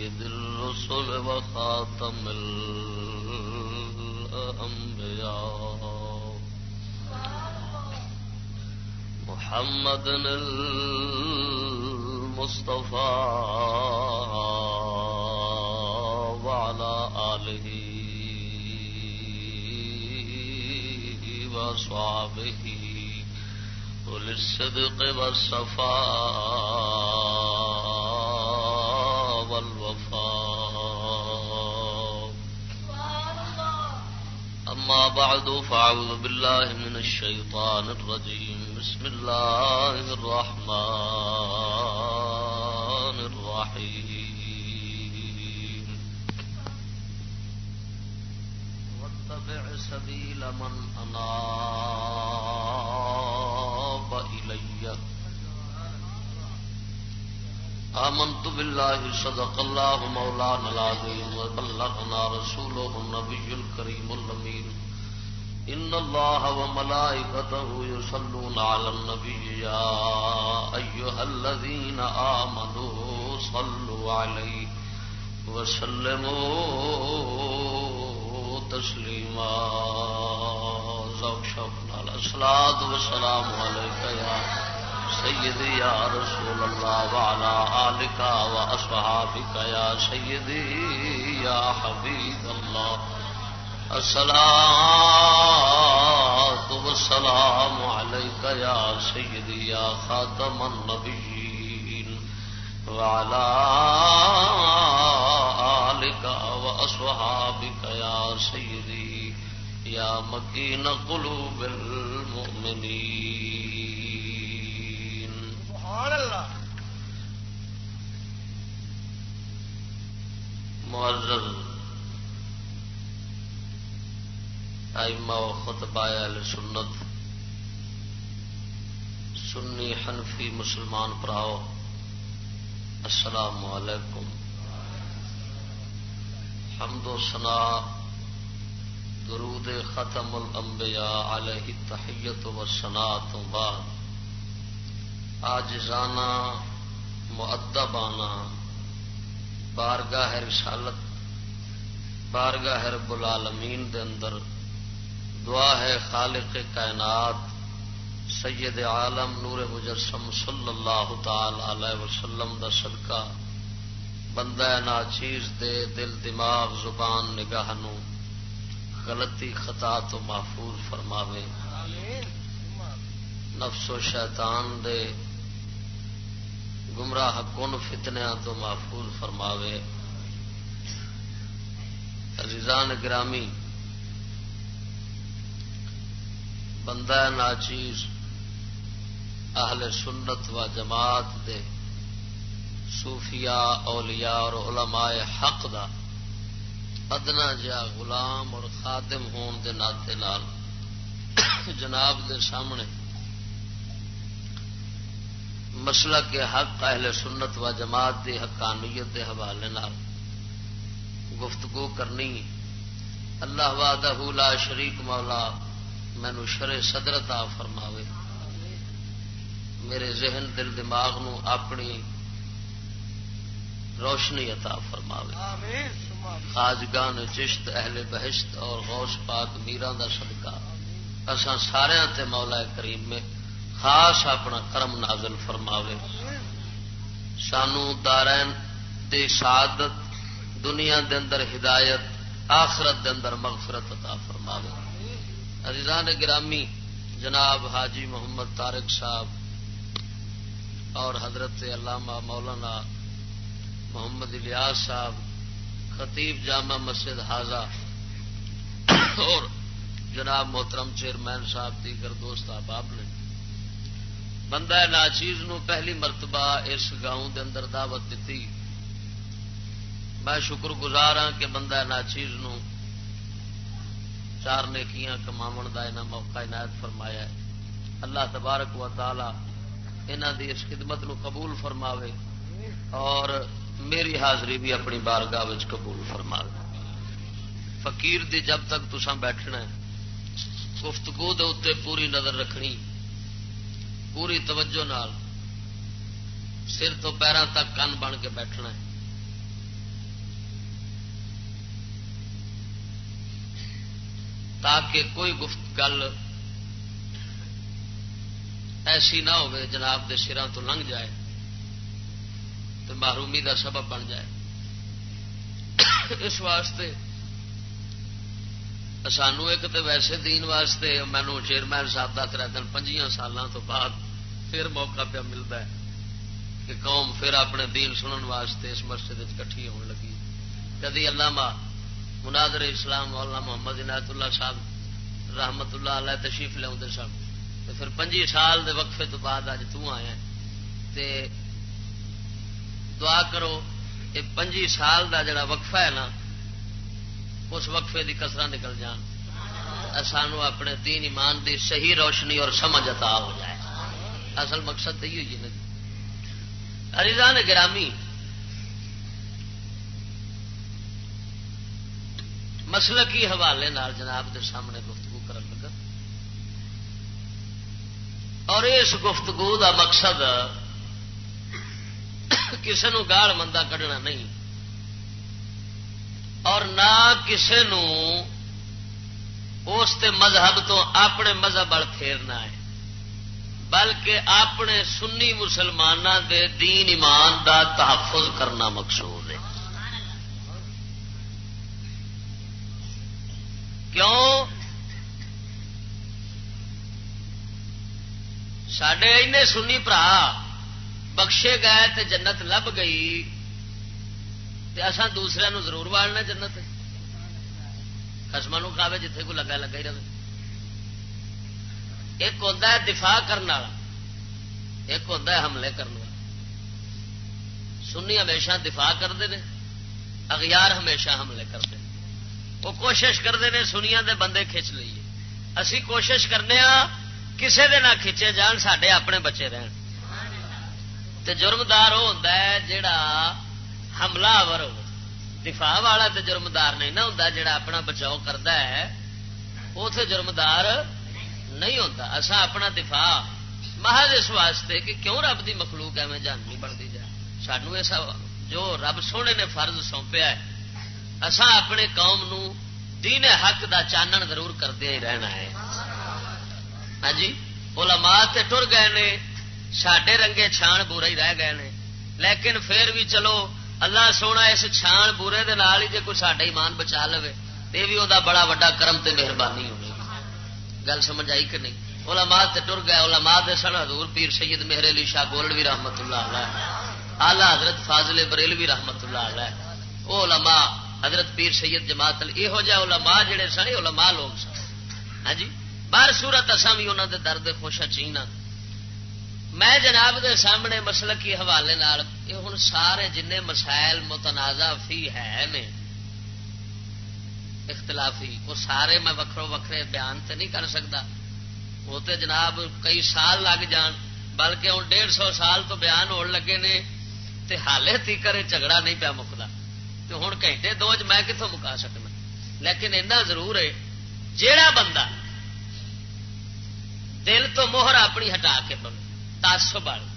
سيد الرسل وخاتم الأنبياء. محمد المصطفى وعلى آله وصحبه وللصدق والصفاء. بعد، فأعوذ بالله من الشيطان الرجيم. بسم الله الرحمن الرحيم. واتبع سبيل من أناب إلي. آمنت بالله، صدق الله مولانا العظيم، وبلغنا رسوله النبي الكريم الأمين. إن الله وملائكته يصلون على النبي يا أيها الذين آمنوا صلوا عليه وسلموا تسليما ذوق شوقنا الصلاة والسلام عليك يا سيدي يا رسول الله وعلى آلك وأصحابك يا سيدي يا حبيب الله الصلاة والسلام عليك يا سيدي يا خاتم النبيين وعلى آلك وأصحابك يا سيدي يا مكين قلوب المؤمنين. سبحان اللہ معزز ائمہ و خطبہ اہل سنت، سنی حنفی مسلمان پراؤ، السلام علیکم۔ حمد و سنا درود ختم الانبیاء علیہ تحیت و سنا تو بعد۔ آج جانا معدبانہ بارگاہ رسالت، بارگاہ رب العالمین دے اندر دعا ہے خالق کائنات سید عالم نور مجسم صلی اللہ تعالی علیہ وسلم دا صدقہ۔ بندہ ناچیز دے دل دماغ زبان نگاہ نو۔ غلطی خطا تو محفوظ فرماوے۔ نفس و شیطان دے گمراہ کن فتنیا تو محفوظ فرماوے۔ عزیزان گرامی بندہ ناچیز، اہل سنت و جماعت دے صوفیاء، اولیاء اور علماء حق دا ادنا جا غلام اور خادم ہون دے ناطے نال۔ جناب دے سامنے مسئلہ کے حق اہل سنت و جماعت دی حقانیت دے حوالے نال گفتگو کرنی۔ اللہ وحدہ لا شریک مولا مینو شرے صدرتا فرماوے۔ میرے ذہن دل دماغ نو اپنی روشنی عطا فرماوے۔ خاجگان چشت اہل بہشت اور غوث پاک میران دا صدقہ۔ اساں سارے تے مولا کریم میں خاص اپنا کرم نازل فرماوے۔ سانو دارین دی سعادت دنیا دے اندر ہدایت آخرت دے اندر مغفرت عطا فرماوے۔ عزیزان گرامی، جناب حاجی محمد طارق صاحب اور حضرت علامہ مولانا محمد الیاس صاحب، خطیب جامع مسجد حاضہ اور جناب محترم چیئرمین صاحب، دیگر دوست احباب نے۔ بندہ ناچیز نو پہلی مرتبہ اس گاؤں دے اندر دعوت دیتی۔ میں شکر گزار ہاں کہ بندہ ناچیز نو چار نیکیاں کماون دا انہاں موقع عنایت فرمایا ہے۔ اللہ تبارک و تعالی انہاں دی اس خدمت نو قبول فرماوے اور میری حاضری بھی اپنی بارگاہ وچ قبول فرماوے۔ فقیر دی جب تک تساں بیٹھنا ہے، گفتگو دے اتنے پوری نظر رکھنی، پوری توجہ نال، سر تو پیروں تک کن بن کے بیٹھنا ہے۔ تاکہ کوئی گفت گل ایسی نہ ہو جناب دے سرا تو لنگ جائے تو محرومی دا سبب بن جائے۔ اس واسطے سانو ایک تو ویسے دین واسطے مینو چیئرمین صاحب کا تر دن پنجیاں سالوں تو بعد پھر موقع پہ ملتا ہے کہ قوم پھر اپنے دین سنن واسطے اس مسجد کٹھی ہون لگی۔ کدی علامہ مناظر اسلام مولانا محمد عنایت اللہ صاحب رحمت اللہ علیہ تشریف لیا سن۔ پھر پنجی سال دے وقفے تو بعد اج تیا تے دعا کرو یہ پنجی سال دا جڑا وقفہ ہے نا، اس وقفے دی کسرا نکل جان۔ سانو اپنے دین ایمان دی صحیح روشنی اور سمجھ عطا ہو جائے۔ اصل مقصد تو یہ ہوئی جی اریزان گرامی مسلکی حوالے نال جناب دے سامنے گفتگو کرن لگا۔ اور اس گفتگو دا مقصد کسی گال مندہ کھڑنا نہیں۔ اور نہ کسی اس مذہب تو اپنے مذہب وال پھیرنا ہے، بلکہ اپنے سنی مسلمانوں دے دین ایمان دا تحفظ کرنا مقصود ہے کیوں؟ سڈے این سنی برا بخشے گئے تے جنت لب گئی تے اساں دوسرے نو ضرور والنا جنت خسما کھاوے جتھے کو لگا لگا ہی رہے۔ ایک ہوتا ہے دفاع کرنے والا، ایک ہوتا ہے حملے کرنے والا۔ سنی ہمیشہ دفاع کرتے ہیں اغیار ہمیشہ حملے کرتے ہیں وہ کوشش کرتے ہیں سنیا دے بندے کھچ لیے۔ اسی کوشش کرنے ہاں کسے دے نہ کھچے جان سڈے اپنے بچے رہن۔ تے جرمدار وہ ہوتا ہے جڑا حملہ ور دفاع والا تے جرمدار نہیں نہ ہوتا جڑا اپنا بچاؤ کرتا ہے۔ وہ تو جرمدار نہیں ہوتا اصا اپنا دفاع محض اس واسطے کہ کیوں رب دی مخلوق ایویں جاننی بنتی جائے؟ سانو ایسا جو رب سونے نے فرض سونپیا ہے اسا اپنے قوم نو دین حق دا چانن ضرور کرتے ہی رہنا ہے۔ ہاں جی؟ علماء تے ٹر گئے نے سڈے رنگے چھان برے ہی رہ گئے نے۔ لیکن پھر بھی چلو، اللہ سونا اس چھان برے دے نال ہی جے کوئی ساڈا ایمان بچا لو یہ بھی وہ بڑا وا کرم تے مہربانی ہونی گل سمجھ آئی کہ نہیں؟ علماء تے ٹر گئے، علماء دے سن حضور پیر سید مہر علی شاہ گولڈوی رحمت اللہ علیہ۔ آلہ حضرت فاضل بریلوی رحمت اللہ علیہ۔ وہ علماء حضرت پیر سید جماعت یہو جہ علماء جڑے سن علماء لوگ سن۔ ہاں جی؟ بار سورت اصا بھی انہوں دے درد خوشا چینا میں جناب دے سامنے مسلکی حوالے یہ ہوں سارے جن مسائل متنازع فی ہے نے، اختلافی، وہ سارے میں وکرو وکھرے بیان تے نہیں کر سکتا۔ وہ تے جناب کئی سال لگ جان، بلکہ ہوں ڈیڑھ سو سال تو بیان ہو لگے نے، تے حالے تی کرے جھگڑا نہیں پیا مکتا تو ہوں گھنٹے دو میں کتوں مکا سکنا؟ لیکن اتنا ضرور ہے، جیڑا بندہ دل تو موہر اپنی ہٹا کے پو تاسب والی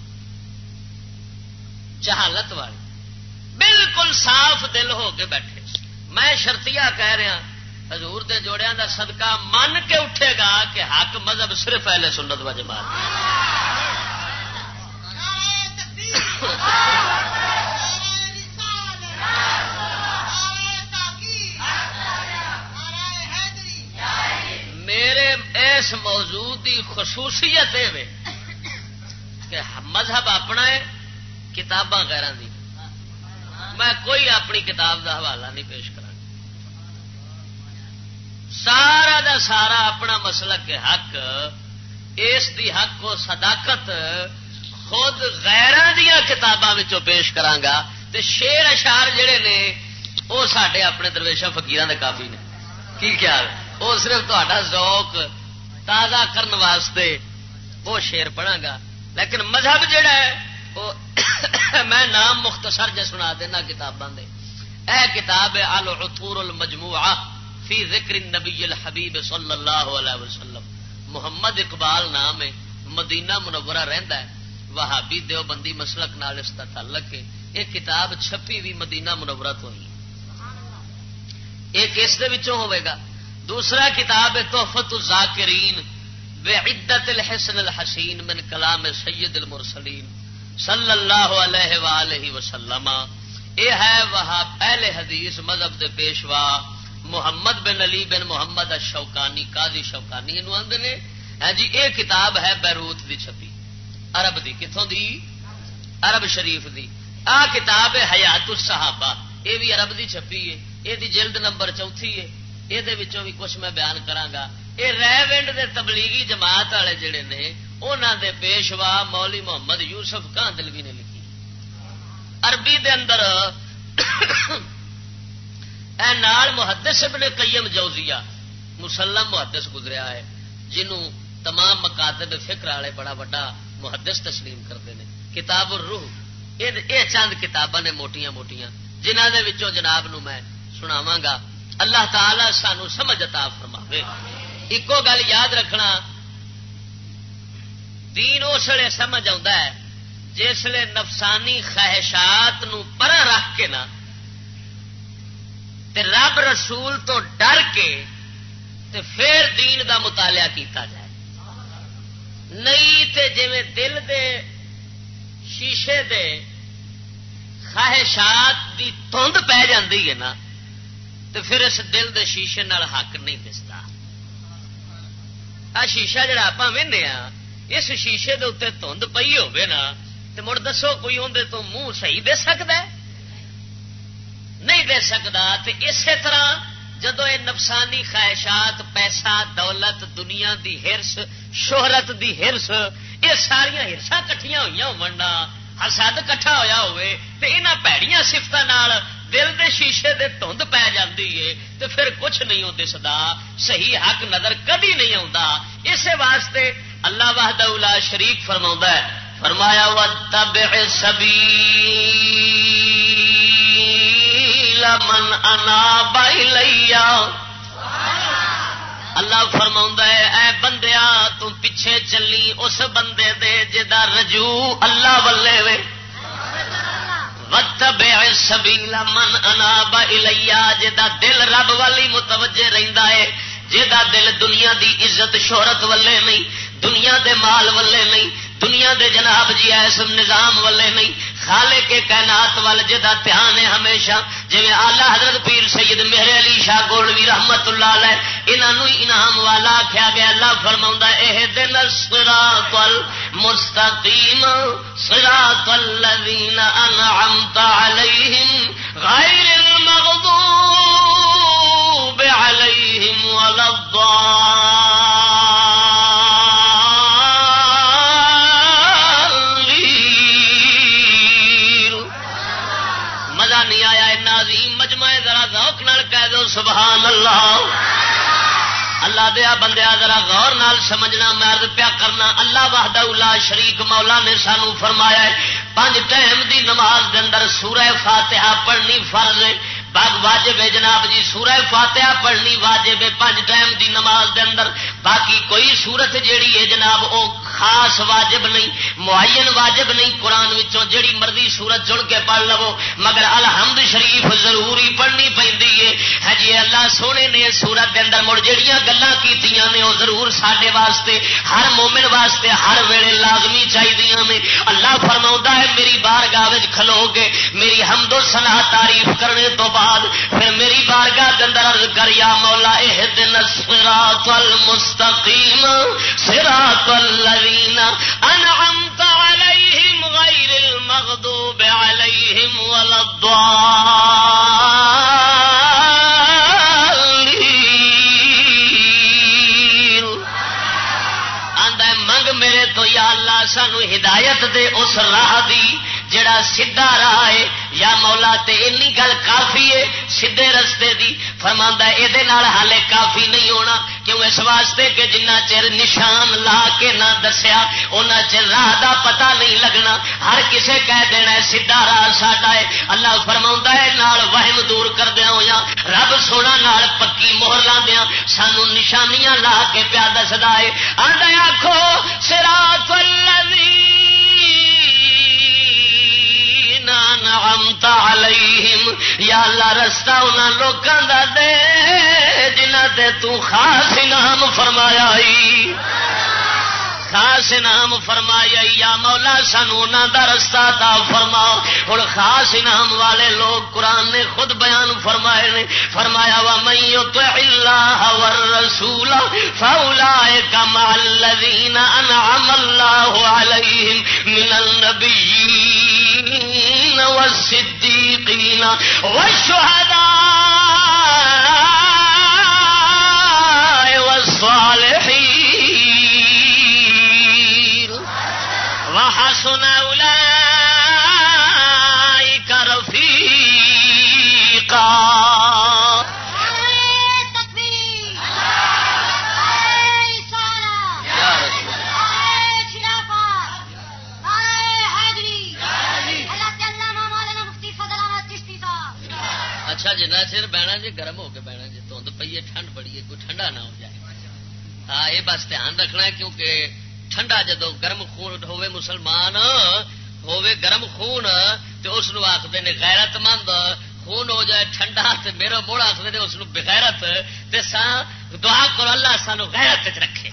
جہالت والی بالکل صاف دل ہو کے بیٹھے۔ میں شرطیا کہہ رہا حضور دے جوڑیا دا صدقہ من کے اٹھے گا کہ حق مذہب صرف اہل سنت و جماعت۔ میرے اس موضوع کی خصوصیت ہے کہ مذہب اپنا ہے، کتاباں غیر دی۔ میں کوئی اپنی کتاب دا حوالہ نہیں پیش کرا سارا دا سارا اپنا مسلک کے حق، اس دی حق کو صداقت خود غیر دیا کتاباں پیش کرانگا تے شیر اشار جڑے نے وہ سڈے اپنے درویشہ فکیر دے کافی نے۔ کی خیال؟ ہے وہ صرف تا ذوق تازہ کرنے واسطے وہ شیر پڑھا گا۔ لیکن مذہب جڑا ہے، وہ میں نام مختصر جہ سنا دینا کتاباں دے۔ اے کتاب العطور المجموعہ فی ذکر النبی الحبیب صلی اللہ علیہ وسلم۔ محمد اقبال نام ہے، مدینہ منورہ رہندا ہے۔ وہابی دیوبندی مسلک نال اس کا تعلق ہے۔ یہ کتاب چھپی بھی مدینہ منورہ تو ہی۔ ایک اس دے وچوں ہوئے گا؟ دوسرا کتاب تحفت الزاکرین بے عدت الحسن الحسین من کلام سید المرسلین صلی اللہ علیہ وآلہ وسلم۔ یہ ہے وہ پہلے حدیث مذہب دے پیشوا محمد بن علی بن محمد شوکانی قاضی شوکانی آدھے ہاں جی یہ کتاب ہے بیروت دی چھپی، عرب دی۔ کتوں دی؟ عرب شریف دی۔ آ کتاب ہے حیات الصحابہ یہ بھی عرب دی چھپی ہے یہ جلد نمبر چوتھی ہے۔ یہ بھی کچھ میں بیان کرا یہ ریونڈ دے تبلیغی جماعت والے جڑے نے انہوں دے پیشوا مولی محمد یوسف کان دلوی نے لکھی عربی دے اندر اے نال محدث ابن قیم جوزیہ مسلم محدث گزریا ہے جنہوں تمام مکاتب فکر والے بڑا وڈا محدث تسلیم کرتے ہیں کتاب الروح یہ چند کتاباں نے موٹیاں موٹیاں جنہ دے وچوں جناب نو میں سناواں گا اللہ تعالی سانو سمجھ عطا فرماوے۔ ایکو گل یاد رکھنا، دین اس لیے سمجھ آتا ہے جسے نفسانی خواہشات نو پر رکھ کے نا، تے رب رسول تو ڈر کے تے پھر دین دا مطالعہ کیتا جائے۔ نہیں تے جی دل دے، شیشے دے خواہشات دی تند پی جاندی ہے نا تو پھر اس دل دے شیشے نال حق نہیں دستا آ شیشہ جڑا آپ وہنے ہاں اس شیشے دے اتنے دھند پی ہوے نا تو مڑ دسو کوئی اندر تو منہ صحیح دے سکتا ہے؟ نہیں دے سکتا تو اسی طرح جدو یہ نفسانی خواہشات، پیسہ، دولت، دنیا دی ہرس، شہرت دی ہرس یہ ساریا ہرساں کٹیاں ہوئی ہونا حسد کٹھا ہویا ہوئے تے انہاں پیڑیاں سفت دل دے شیشے دے دھند پی جاتی ہے تو پھر کچھ نہیں دستا صحیح حق نظر کدی نہیں آتا اسی واسطے اللہ واہد شریک فرما ہے، فرمایا و تب سبھی من انا بائی لیا اللہ فرما ہے، اے بندیا تم پیچھے چلی، اس بندے دے جا رجوع اللہ ولے وے۔ سبیلا من اناب الیا جدا دل رب والی متوجہ رہندا ہے جدا دل دنیا دی عزت شہرت ولے نہیں، دنیا دے مال ولے نہیں، دنیا دے جناب جی ایس نظام ولے نہیں خالے کے کائنات وال جا دھیان ہے ہمیشہ۔ جی آلہ حضرت پیر سید میرے علی شاہ گولوی رحمت اللہ علیہ انہوں انعام والا آخیا گیا، اللہ فرما یہ دن سرا کل مستقیم سرا کل انعمت علیہم غیر المغضوب علیہم ولا سبحان اللہ. اللہ دیا بندیا ذرا غور نال سمجھنا مرد پیا کرنا، اللہ واہدہ الا شریک مولا نے سانو فرمایا ہے پانچ ٹائم دی نماز دے اندر سورہ فاتحہ پڑھنی فرض ہے۔ باغ واجب ہے جناب جی سورہ فاتحہ پڑھنی واجب ہے پانچ ٹائم دی نماز دے اندر۔ باقی کوئی سورت جیڑی ہے جناب، او خاص واجب نہیں، معین واجب نہیں قرآن وچوں جیڑی مرضی سورت جڑ کے پڑھ لو۔ مگر الحمد شریف ضروری پڑھنی پہ ہاں جی اللہ سونے نے سورت دے اندر مڑ جہیا گلان کی وہ ضرور سڈے واسطے، ہر مومن واسطے ہر ویلے لازمی چاہیے نے۔ اللہ فرما ہے، میری بار گاہ کھلو گے، میری حمد و سنا تعریف کرنے تو بعد بعد پھر میری بارگاہ اندر عرض کر، یا مولا اے دن سراط المستقیم سراط الذین انعمت علیہم غیر المغضوب علیہم ولا الضالین۔ آندا منگ میرے تو یا اللہ، سانو ہدایت دے اس راہ دی جڑا سیدھا راہ ہے، یا مولا تے اینی گل کافی ہے، سیدھے رستے دی فرما یہ حالے کافی نہیں ہونا۔ کیوں اس واسطے کہ جنہ چر نشان لا کے نہ دسیا ان چر راہ دا پتا نہیں لگنا۔ ہر کسے کہہ دینا ہے، سیدھا راہ ساڈا ہے۔ اللہ فرما ہے، نال وہم دور کردیا ہوا رب سونا نال پکی موہر لاندیا سانو نشانیاں لا کے پیا دسدا ہے۔ آدھا آخو سرا نعمت علیہم، یا اللہ رستہ انہوں لوگوں کا دے، جنہ تے تو خاص انعام فرمایا ہی خاص انعام فرمایا یا مولا سانو دا رستہ تا فرما ہوں خاص انعام والے لوگ قرآن نے خود بیان فرمائے نے، فرمایا وا مئی اللہ رسول فولا کما الذین انعم اللہ علیہم من النبیین۔ والصديقين والشهداء والصالحين. وحسن أولئك جی گرم ہو کے بہنا جی دھند پی ہے، ٹھنڈ بڑی ہے، کوئی ٹھنڈا نہ ہو جائے۔ ہاں یہ بس دھیان رکھنا ہے کیونکہ ٹھنڈا جدو گرم خون ہوے مسلمان ہوے گرم خون تو اس آخر نے غیرت مند، خون ہو جائے ٹھنڈا تو میرا موڑ آخر نے اس بغیرت سا دعا کرو اللہ سانو غیرت رکھے۔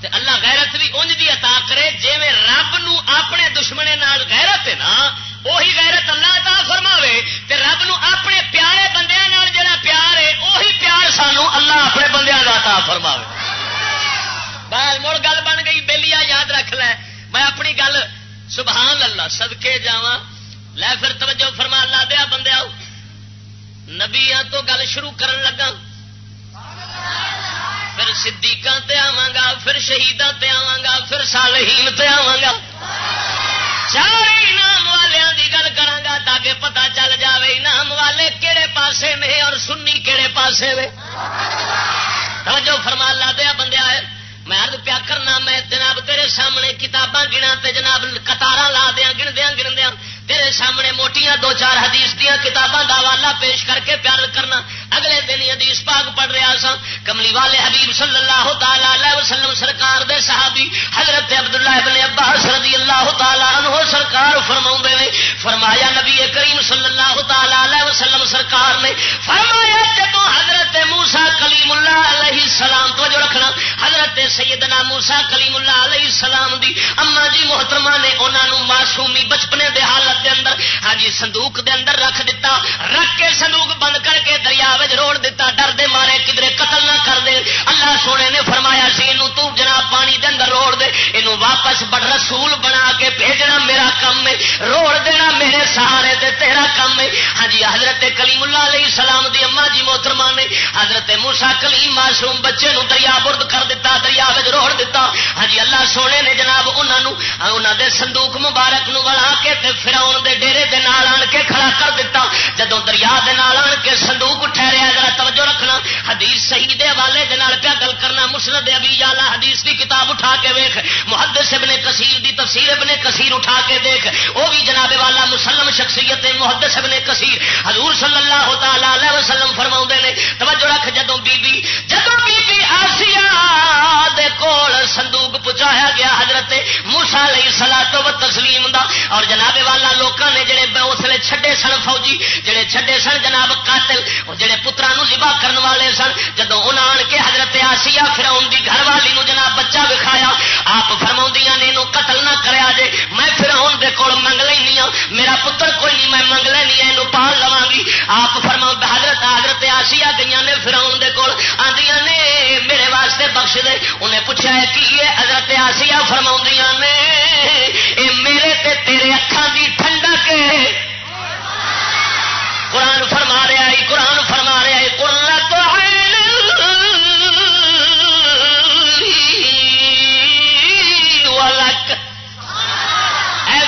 تے اللہ غیرت بھی انج دی عطا کرے جی میں رب نو اپنے دشمنے نال غیرت ہے نا وہی غیرت اللہ عطا فرماوے تے رب نو اپنے پیارے بندیاں نال جڑا پیار ہے، وہی پیار سانو اللہ اپنے بندیاں دا عطا فرماوے۔ بال مڑ گل بن گئی بےلیا یاد رکھ لے۔ میں اپنی گل، سبحان اللہ سدکے جا لے پھر توجہ فرما، اللہ دیا بندے نبیا تو گل شروع کرن لگا پھر صدیقاں تے آواں گا، پھر شہیداں تے آواں گا، پھر صالحین تے آواں گا۔ چار انعام والوں کی گل کرا تاکہ پتا چل جاوے انعام والے کہڑے پاسے نے اور سنی کہڑے پاسے وے۔ توجہ فرما لا دیا بندے آئے۔ میں ارد پیا کرنا، میں جناب تیرے سامنے کتاباں گنا جناب کتار لا دیا، گن دیا گن دیا۔ تیرے سامنے موٹیاں دو چار حدیث دیا کتاباں کا حوالہ پیش کر کے پیار کرنا۔ اگلے دن حدیث پاک پڑھ رہا سا کملی والے حبیب صلی اللہ تعالی وسلم سرکار دے صحابی حضرت عبداللہ ابن عباس رضی اللہ تعالی عنہ سرکار فرما نے۔ فرمایا نبی کریم صلی اللہ تعالی وسلم سرکار نے فرمایا جب حضرت موسا کلیم اللہ علیہ السلام تو جو رکھنا، حضرت سیدنا موسا کلیم اللہ علیہ السلام دی اما جی محترمہ نے انہوں معصومی بچپنے دے حالت دے اندر ہاں جی صندوق دے اندر رکھ دیتا رکھ کے صندوق بند کر کے دریا روڑ دیتا ڈر دے مارے کدھر قتل نہ کر دے۔ اللہ سونے نے فرمایا سی تو جناب پانی دے اندر روڑ دے یہ واپس بڑ رسول بنا کے بھیجنا میرا کم ہے۔ روڑ دینا میرے سہارے تے تیرا کم ہے۔ ہاں جی حضرت کلیم اللہ علیہ السلام دی اما جی محترمہ نے حضرت موسا کلیم معصوم بچے نو دریا برد کر دیتا دریا روڑ دیتا ہاں جی اللہ سونے نے جناب انہوں ہاں دے صندوق مبارک نو بنا کے پھر فراؤن دے ڈیرے دے نال آن کے کھڑا کر دیتا جدو دریا دے نال آن کے صندوق ٹھہریا، ذرا توجہ رکھنا۔ حدیث صحیح دے حوالے دے نال پیا گل کرنا۔ مسند ابی جالا حدیث دی کتاب اٹھا کے ویکھ۔ محدث ابن کثیر دی تفسیر ابن کثیر اٹھا کے دیکھ وہ بھی جناب والا مسلم شخصیت محدث ابن کثیر۔ حضور صلی اللہ تعالی علیہ وسلم فرماؤں نے، توجہ رکھ جدو بی بی جدو بی بی آسیہ دے کول صندوق پہنچایا گیا، حضرت موسیٰ علیہ الصلوۃ والتسلیم دا اور جناب والا لوگوں نے جڑے اس اسلے چھڈے سن فوجی، جڑے چھڈے سن جناب قاتل جڑے پترا لبا کرن والے سن جدو انہیں آن کے حضرت آسیا فراؤن دی گھر والی نو جناب بچہ وکھایا، آپ فرما نے یہ قتل نہ کریا جے، میں فراؤن دے کول منگ لینی ہوں ہاں، میرا پتر کوئی نہیں، میں منگ لینی یہ پال لوا گی۔ آپ فرما حضرت حضرت آسیا گئی نے فراؤن دے کول آدیا نے، میرے واسطے بخش دے۔ انہیں پوچھا ہے، کی یہ حضرت آسیا فرما نے، اے میرے تے تیرے اکھان دی ٹھنڈک قرآن فرما رہا ہے، قرآن فرما رہا ہے، قرآن تو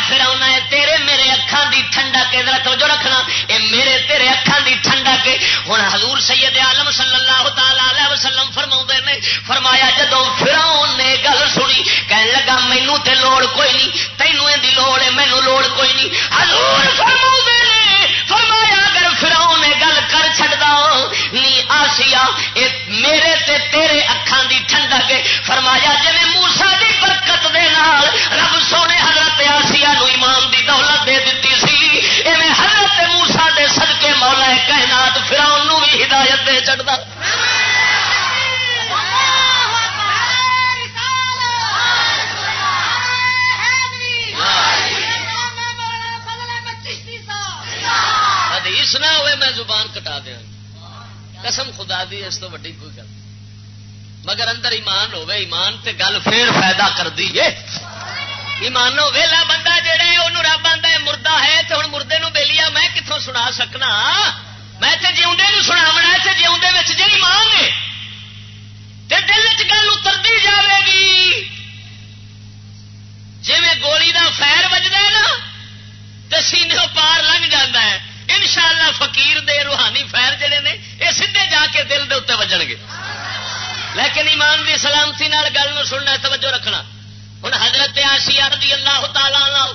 فراؤنا تیرے میرے اکھان دی ٹھنڈا کے توجہ رکھنا، اے میرے تیرے اکھان دی ٹھنڈا کے۔ ہوں حضور سید عالم صلی اللہ تعالی وسلم فرما نے، فرمایا جدو فراؤن نے گل سنی کہنے لگا مینو تے لوڑ کوئی نہیں، تینوں دی لوڑ ہے مینو لوڑ کوئی نہیں۔ حضور فرما فرمایا اگر فراؤ نے گل کر چڑتا نی آسیا میرے تے تیرے اکھان دی ٹھنڈک فرمایا جی موسا دی برکت دے نال رب سونے حضرت آسیا نو ایمان دی دولت دے دیتی سی ایویں حضرت موسا دے صدقے مولا کائنات فراؤ نو بھی ہدایت دے چڑھتا Hallelujah! حدیث نہ ہوئے میں زبان کٹا دیا۔ قسم خدا دی، اس تو وڈی کوئی گل مگر اندر ایمان ہوے ایمان تے گل پھر فائدہ کر دی ایمان ویلا بندہ جہے وہ رب آتا ہے، مردہ ہے تو ہوں مردے نو بےلیا میں کتوں سنا سکنا؟ میں تے جیوندے نو سناونا تے جیوندے وچ جی ایمان ہے، تے دل چ گل اترتی جاوے گی۔ جی گولی دا فیر بجتا ہے نا تو سینے پار لنگ جاتا ہے۔ ان شاء اللہ فکیر دے روحانی فیر جڑے نے، یہ سیدے جا کے دل دے اتنے وجن گے۔ لیکن ایمان دی سلامتی گل سننا توجہ رکھنا۔ ہوں حضرت آسیا رضی اللہ تعالی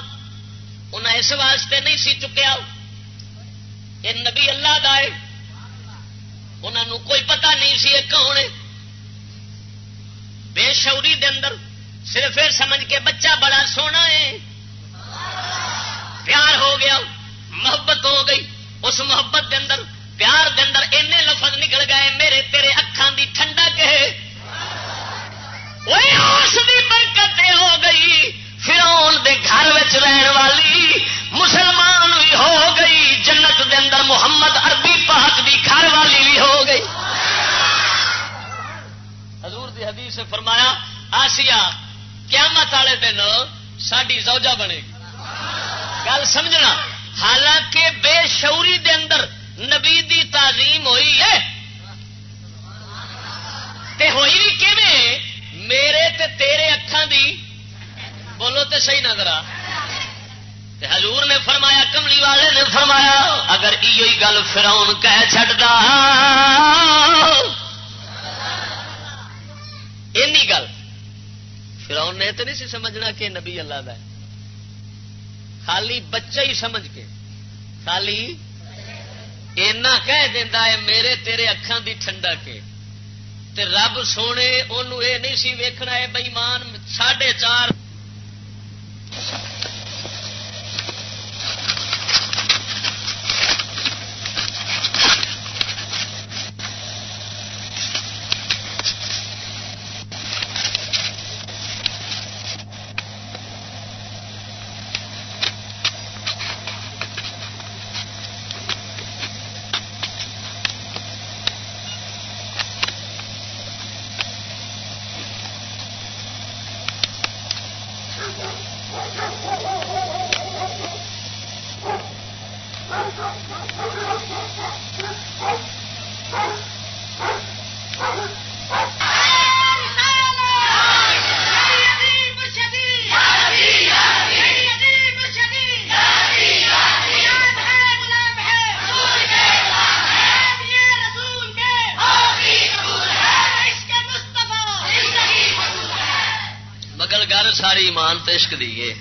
انہیں اس واسطے نہیں سی چکیا۔ یہ نبی اللہ دا ہے۔ انہوں کوئی پتہ نہیں سی کون بے شوری دے اندر صرف سمجھ کے بچہ بڑا سونا ہے۔ پیار ہو گیا، محبت ہو گئی۔ اس محبت دے اندر، پیار دے اندر اینے لفظ نکل گئے، میرے تیرے اکھان دی ٹھنڈا کہ اس کی برکت ہو گئی۔ فرون دے گھر رہن والی مسلمان بھی ہو گئی۔ جنت دے اندر محمد عربی پاک دی گھر والی بھی ہو گئی۔ حضور دی حدیث سے فرمایا آسیا قیامت والے دن ساری زوجہ بنے گی۔ گل سمجھنا۔ حالانکہ بے شعوری دے اندر نبی دی تعظیم ہوئی ہے۔ تے ہوئی بھی کہ میرے تے تیرے اکھان دی۔ بولو تے صحیح نظر آ۔ حضور نے فرمایا، کملی والے نے فرمایا، اگر یہ گل فراؤن کہہ چڑھتا اینی گل۔ فراؤن نے تو نہیں سی سمجھنا کہ نبی اللہ دا ہے۔ خالی بچہ ہی سمجھ کے۔ خالی اینا کہہ دینا ہے، میرے تیرے اکھان دی ٹھنڈا کے۔ تے رب سونے انہوں اے نہیں سی ویکھنا ہے بئیمان ساڑھے چار عشق دیے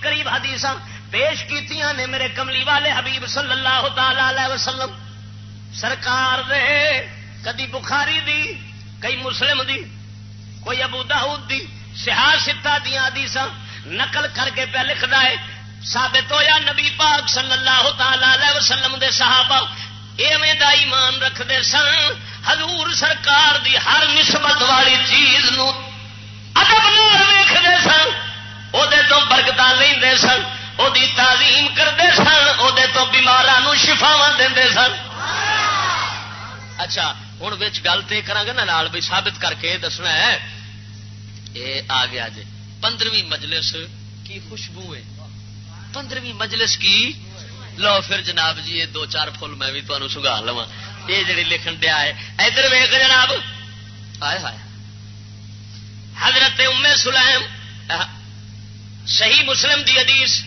قریب حدیث پیش کی نے میرے کملی والے حبیب صلی اللہ تعالی وسلم۔ سرکار دے، کدی بخاری دی، کئی مسلم دی، کوئی ابو داؤد دی۔ سہار ستا دیا آدیش نقل کر کے پہ لکھتا ہے، ثابت ہویا نبی پاک صلی اللہ تعالی وسلم دے صحابہ ایویں دا ایمان رکھتے سن۔ حضور سرکار دی ہر نسبت والی چیز نو ادب نال ویختے سن۔ وہ تو برکت لے سن وہ تعلیم کرتے سن وہ تو بیماروں شفاوا دے سن اچھا ہوں گل تو کرا گا نا بھائی سابت کر کے دسنا ہے یہ آ گیا جی پندرہویں مجلس کی خوشبو ہے پندرہویں مجلس کی لو پھر جناب جی یہ دو چار فل میں بھی تمہیں سگا لوا یہ جڑی لکھن دیا ہے ادھر ویخ جناب آئے ہائے حضرت ام سلیم صحیح مسلم دی حدیث،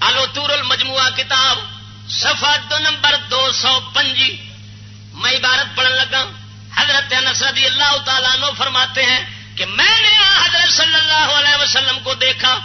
آلو تور المجموعہ کتاب سفا دو نمبر دو سو پنجی۔ میں عبارت پڑھن لگا۔ حضرت رضی اللہ تعالیٰ نو فرماتے ہیں کہ میں نے حضرت صلی اللہ علیہ وسلم کو دیکھا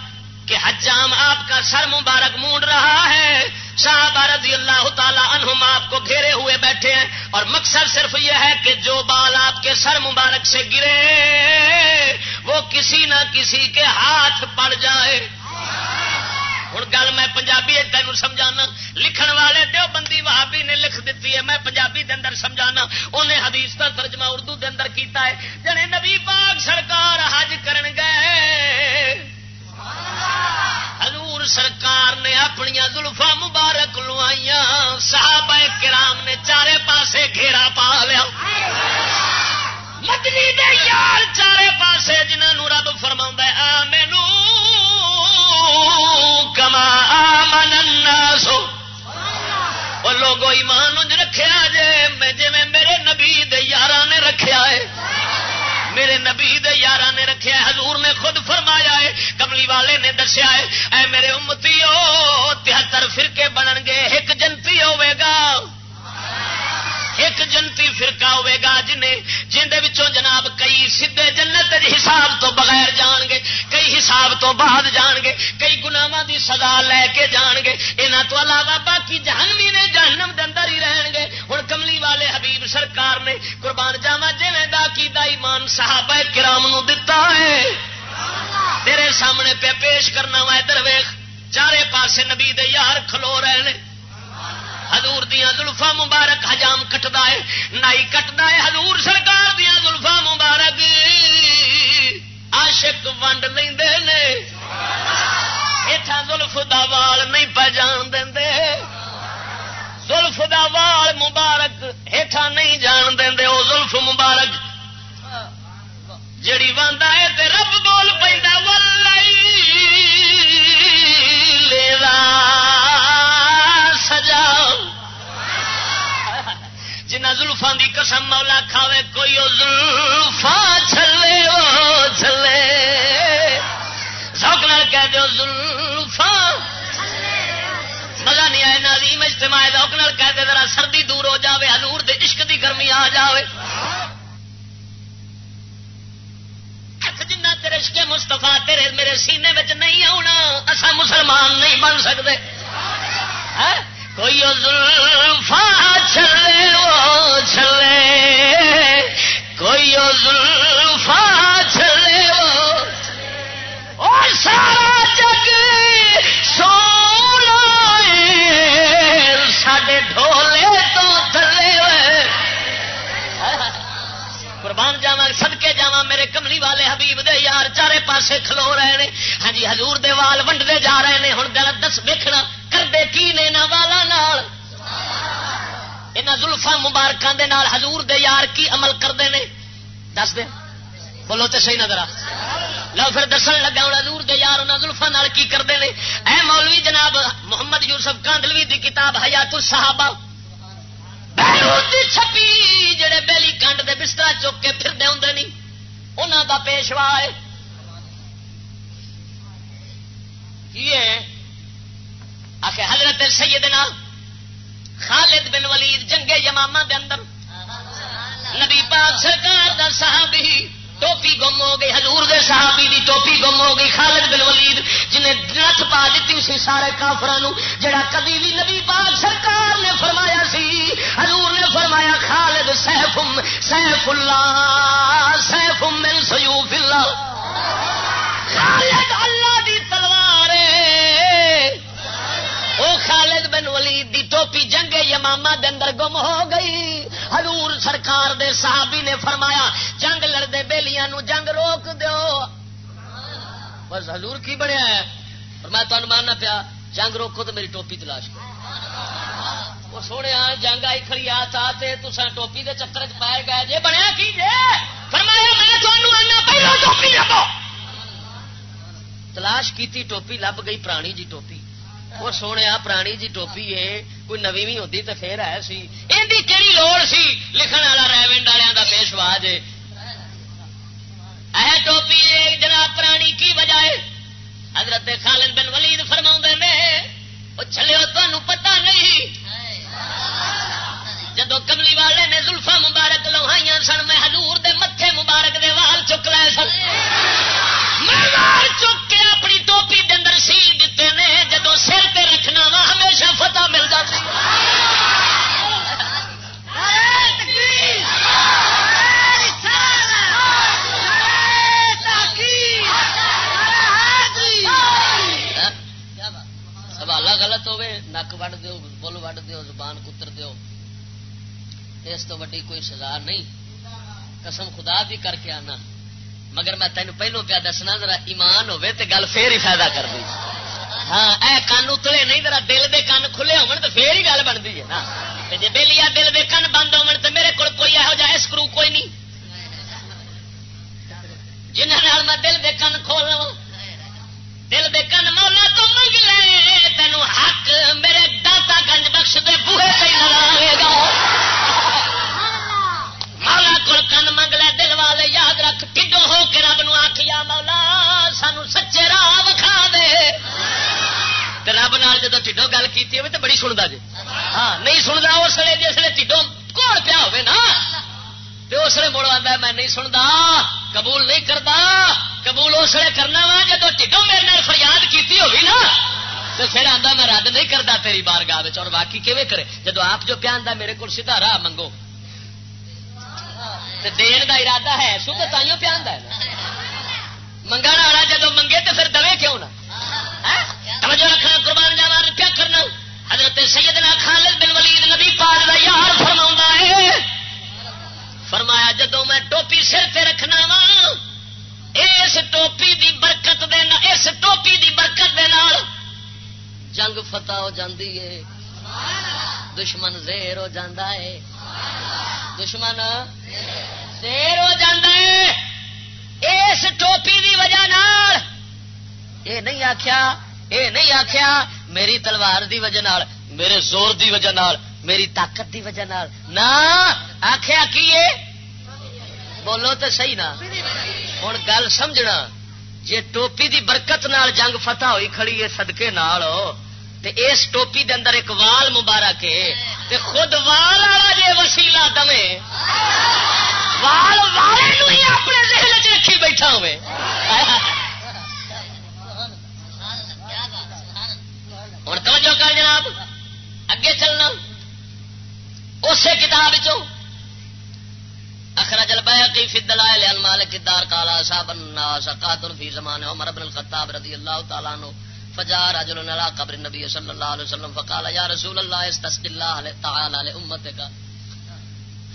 کہ حجام آپ کا سر مبارک مونڈ رہا ہے۔ صحابہ رضی اللہ تعالیٰ عنہم آپ کو گھیرے ہوئے بیٹھے ہیں اور مقصد صرف یہ ہے کہ جو بال آپ کے سر مبارک سے گرے، وہ کسی نہ کسی کے ہاتھ پڑ جائے۔ ہوں گل میں پنجابی تینوں سمجھانا۔ لکھن والے دیو بندی وہابی نے لکھ دیتی ہے، میں پنجابی دے اندر سمجھانا۔ انہیں حدیث کا ترجمہ اردو دے اندر کیتا ہے۔ جنے نبی پاک سرکار حج کرن گئے۔ حضور سرکار نے اپنی زلفا مبارک لوائیاں، صحابہ کرام نے چارے پاسے گھیرا پا لیا۔ مدنی دے یار چارے پاسے جنہوں رب فرما آ مینو کما آمن الناس۔ وہ لوگو ایمان انج رکھیا جے، میں جی میرے نبی دے یارہ نے رکھیا ہے۔ میرے نبی دے یارہ نے رکھیا ہے حضور نے خود فرمایا ہے کملی والے نے دسیا ہے، اے میرے امتی ہو تہتر فرقے بنن گے، ایک جنتی ہوے گا۔ ایک جنتی فرقہ ہوے گا جنہیں جن جناب کئی سیدے جنت حساب تو بغیر جان گے، کئی حساب تو بعد جان گے، کئی گناواں دی سزا لے کے جان گے۔ یہاں تو علاوہ باقی جہنمی نے جہنم دے اندر ہی رہن گے۔ ہوں کملی والے حبیب سرکار نے قربان جاوا جی دا کی ایمان صحابہ کرام نو دتا ہے۔ تیرے سامنے پہ پیش کرنا وا، ادھر ویخ چارے پاسے نبی دے یار کھلو رہے ہیں ہزور دیا زلفا مبارک حجام کٹتا ہے، نائی کٹتا ہے ہزور سرکار دیا زلفا مبارک۔ آشک ونڈ لے زلف دا وال نہیں پہچان دے زلف دا وال مبارک ہیٹھا نہیں جان دے جنہ زلفان دی قسم مولا کھاوے، کوئی او زلفا چلے وہ چلے سوک کہہ دو زلفا۔ مزہ نہیں آئے نظیم اجتماع روک کہہ دے، ذرا سردی دور ہو جاوے، حضور دے عشق دی گرمی آ جاوے۔ جنہ تیرے عشق مستفا تیرے میرے سینے میں نہیں آنا اصا مسلمان نہیں بن سکتے ہاں؟ کوئی زلفا چلے وہ چلے کوئی زلفا چلے وہ سارا جگ سونا ساڈے ڈھولے تو تھلے قربان جاوا سدکے جا میرے کملی والے حبیب دے یار، چارے پاسے کھلو رہے ہیں ہاں جی ہزور دے وال ونڈتے جا رہے ہیں ہوں گل دس ویکنا کرتے کی نے والا زلفا مبارکوں کے ہزور دے یار کی عمل کرتے ہیں دس دے۔ بولو تو صحیح نظر آ۔ لو پھر دسن لگا ہوں ہزور دے یار انہوں زلفا کی کرتے ہیں اے مولوی جناب محمد یوسف کاندلوی دی کتاب حیات الصحابہ۔ چھپی جڑے بیلی کنڈ دے بستر چک کے پھرتے ہوں نہیں انہوں دا پیشوا ہے۔ یہ آخر حضرت سیدنا خالد بن ولید جنگے یماما دے اندر۔ نبی پاک سرکار دا صحابی ٹوپی گم ہو گئی، حضور دے صحابی دی ٹوپی گم ہو گئی، خالد بن ولید جنہیں نت پا دیتی سی سارے کافران جڑا کدی بھی نبی پاک سرکار نے فرمایا سی، حضور نے فرمایا، خالد سیف سیف اللہ، سیف من سیوف اللہ۔ خالد اللہ دی او خالد بن ولید دی ٹوپی جنگے یماما دے اندر گم ہو گئی۔ حضور سرکار دے صحابی نے فرمایا، جنگ لڑتے بےلیاں جنگ روک دیو۔ بس حضور کی بنیا ہے۔ اور میں تمہیں ماننا پیا، جنگ روکو تو میری ٹوپی تلاش کرو۔ وہ سونے جنگ آئی کھڑی، آ تھا تسا ٹوپی دے چکر چ پائے گئے۔ جی بنیا کی جی فرمایا، میں پہلو ٹوپی لبو۔ تلاش کی ٹوپی لب گئی، پرانی جی ٹوپی۔ وہ سونے پرانی جی ٹوپی ہے، کوئی نوی بھی ہوتی تو پھر ہے سی۔ یہ کہڑی لوڑ سی؟ لکھن والا ریونڈ والوں کا پیشوا جے۔ اے ٹوپی جناب پرانی کی وجہ ہے؟ حضرت خالد بن ولید فرما نے، وہ چلے تمہیں پتا نہیں۔ جدو کملی والے نے زلفا مبارک لوہائی سن، میں حضور دے متے مبارک دے وال چک لے سن۔ چک کے اپنی ٹوپی دے اندر سیل دیتے ہیں کوئی سزا نہیں۔ قسم خدا بھی کر کے آنا۔ مگر میں تینوں پہلو پیا دسنا، ذرا ایمان ہوے تے گل پھر ہی فائدہ کر دی۔ ہاں اے کن اتلے نہیں، ذرا دل دے کن کھلے ہون تے پھر ہی گل بنتی ہے نا۔ جی بہلی دل دے کن بند ہون تے میرے کو کوئی یہو جہ اسکرو کوئی نہیں۔ جنہوں میں دل دے کن کھول لوا دل دے کن مولا تو منگ لے تینوں حق میرے داتا گنج بخش دے بوہے پہ نظر آئے گا۔ مولا کو کن منگ لے دل والے یاد رکھ کڈو ہو کے رب نو آخیا مولا سانو سچے راہ وکھا دے رب نال جدو ٹھڈو گل کی ہوئے تو بڑی سنتا جی ہاں نہیں سنتا اس لیے جس ٹھڈو کوڑ پیا ہوے نا۔ تو اس لیے مڑ آتا میں نہیں سنتا قبول نہیں کرتا قبول اس لیے کرنا وا جب ٹھڈو میرے فریاد کی ہوگی نا۔ تو پھر آتا میں رد نہیں کرتا تیری بار گاہ اور باقی کیون کرے؟ جب آپ جو پیا میرے کو سیدھا راہ منگو۔ دین کا ارادہ ہے سو تو تائیوں پیا منگا والا جب منگے تو پھر دے کیوں نہ توجہ رکھنا قربان جاوا کیا کرنا حضرت سیدنا خالد بن ولید نبی پاک دا یار فرما ہے فرمایا جدو میں ٹوپی سر تے رکھنا وا اس ٹوپی دی برکت دے اس ٹوپی دی برکت دے نال جنگ فتح ہو جاندی ہے دشمن زیر ہو جاندہ ہے دشمن دیر ہو ہے۔ اس ٹوپی دی وجہ نال اے نہیں آخیا اے نہیں آخیا میری تلوار دی وجہ نال، میرے زور دی وجہ نال، میری طاقت دی وجہ نال۔ نہ آخیا کی بولو تو صحیح نا۔ ہوں گل سمجھنا جی ٹوپی دی برکت نال جنگ فتح ہوئی کھڑی ہے سدکے نال، تے اس ٹوپی دے اندر ایک وال مبارک ہے۔ تے خود وال والا جی وسیلا دمے، وال والے ہی اپنے ذہن چ رکھی بیٹھا ہوئے۔ ہوں توجہ کر جناب، اگے چلنا۔ اسی کتاب اخرج البيهقي في الدلائل عن مالك الدار، قال اصحاب الناس، قاتل في زمان عمر بن الخطاب رضي الله تعالى عنه فجاء رجل الى قبر النبي صلى الله عليه وسلم فقال يا رسول الله استسق الله تعالى لامتك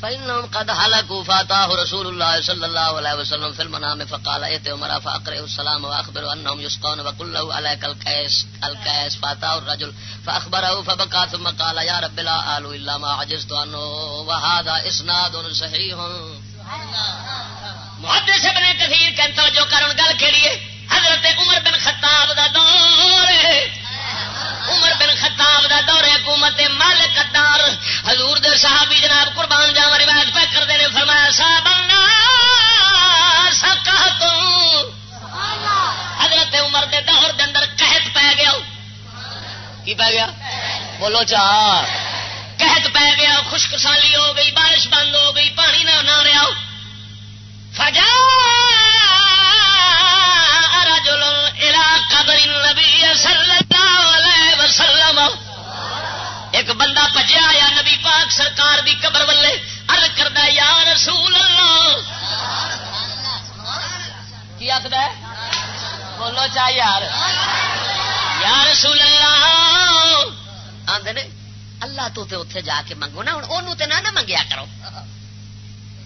فإنهم قد هلكوا فاتاه رسول الله صلى الله عليه وسلم في المنام فقال ائت عمر فاقرئ السلام واخبر انهم يسقون وقل له عليك الكيس الكيس فاتاه الرجل فاخبره فبكى ثم قال يا رب لا آل الا ما عجزت عنه وهذا اسناد صحيح سبحان الله محدث ابن كثير كان توجہ کرن گل کیڑی ہے حضرت عمر بن خطاب دا دور ہے۔ عمر بن خطاب دا دور حکومت مالک دار۔ حضور دے صحابی جناب قربان جاوا روایت پہ کرتے ہیں فرمایا صاحب حضرت عمر دے دور دے اندر قحط پی گیا۔ کی پی گیا؟ بولو چاہ قحط پی گیا، خشک سالی ہو گئی، بارش بند ہو گئی، پانی نہ نہ رہا۔ فجا رجل الى قبر النبي صلى الله عليه وسلم. ایک بندہ پجیا آیا نبی پاک سرکار دی قبر والے ارد کردا یا رسول اللہ. کی آخد بولو چاہ یار. یا رسول اللہ. آدھے نے، اللہ تو تے اتے جا کے منگو نا ہوں انہوں تے نہ منگیا کرو.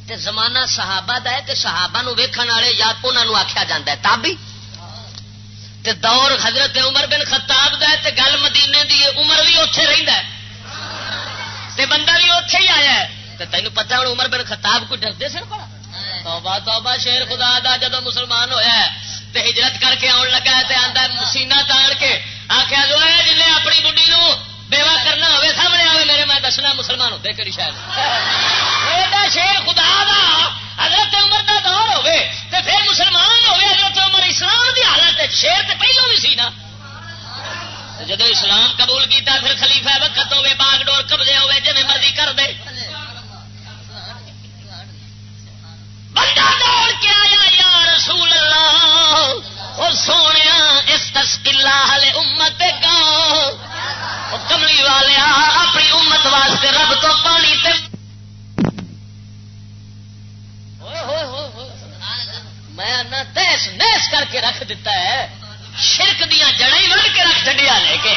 تے زمانہ صحابہ دا ہے، تے صحابہ نو ویکھن والے یا انہوں آخیا جا ہے، تابی؟ تے دور حضرت عمر بن خطاب دا ہے تے گل مدینے دی عمر بھی اتے رہندا ہے۔ تے بندہ بھی اتے ہی آیا ہے۔ تے تینوں پتہ ہوں عمر بن خطاب کو ڈرتے سن پڑا توبہ توبہ شیر خدا دا جدو مسلمان ہویا ہے۔ تے ہجرت کر کے آن لگا ہے تے آندا سینہ تان کے۔ آخیا جو ہے جن اپنی بڈی نو بیوہ کرنا ہوئے، سامنے آئے میرے، میں دسنا مسلمان ہوتے کہڑی شاید شیر خدا دا۔ حضرت عمر دا دور ہوئے تے پھر مسلمان ہوئے، حضرت عمر اسلام دی حالت شیر تے پہلو بھی سی نا۔ جدو اسلام قبول کیتا پھر خلیفہ وقت ہوئے باغ ڈور قبضے ہوئے جی مرضی کر دے۔ بندہ دوڑ کے آیا، یا رسول اللہ اور سونے اس تسکلا والے امت کا کملی والے اپنی امت واسطے رب تو پانی تے میں تیس نیس کر کے رکھ دیتا ہے۔ شرک دیا جڑا ہی وڑ کے رکھ چڈیا لے کے۔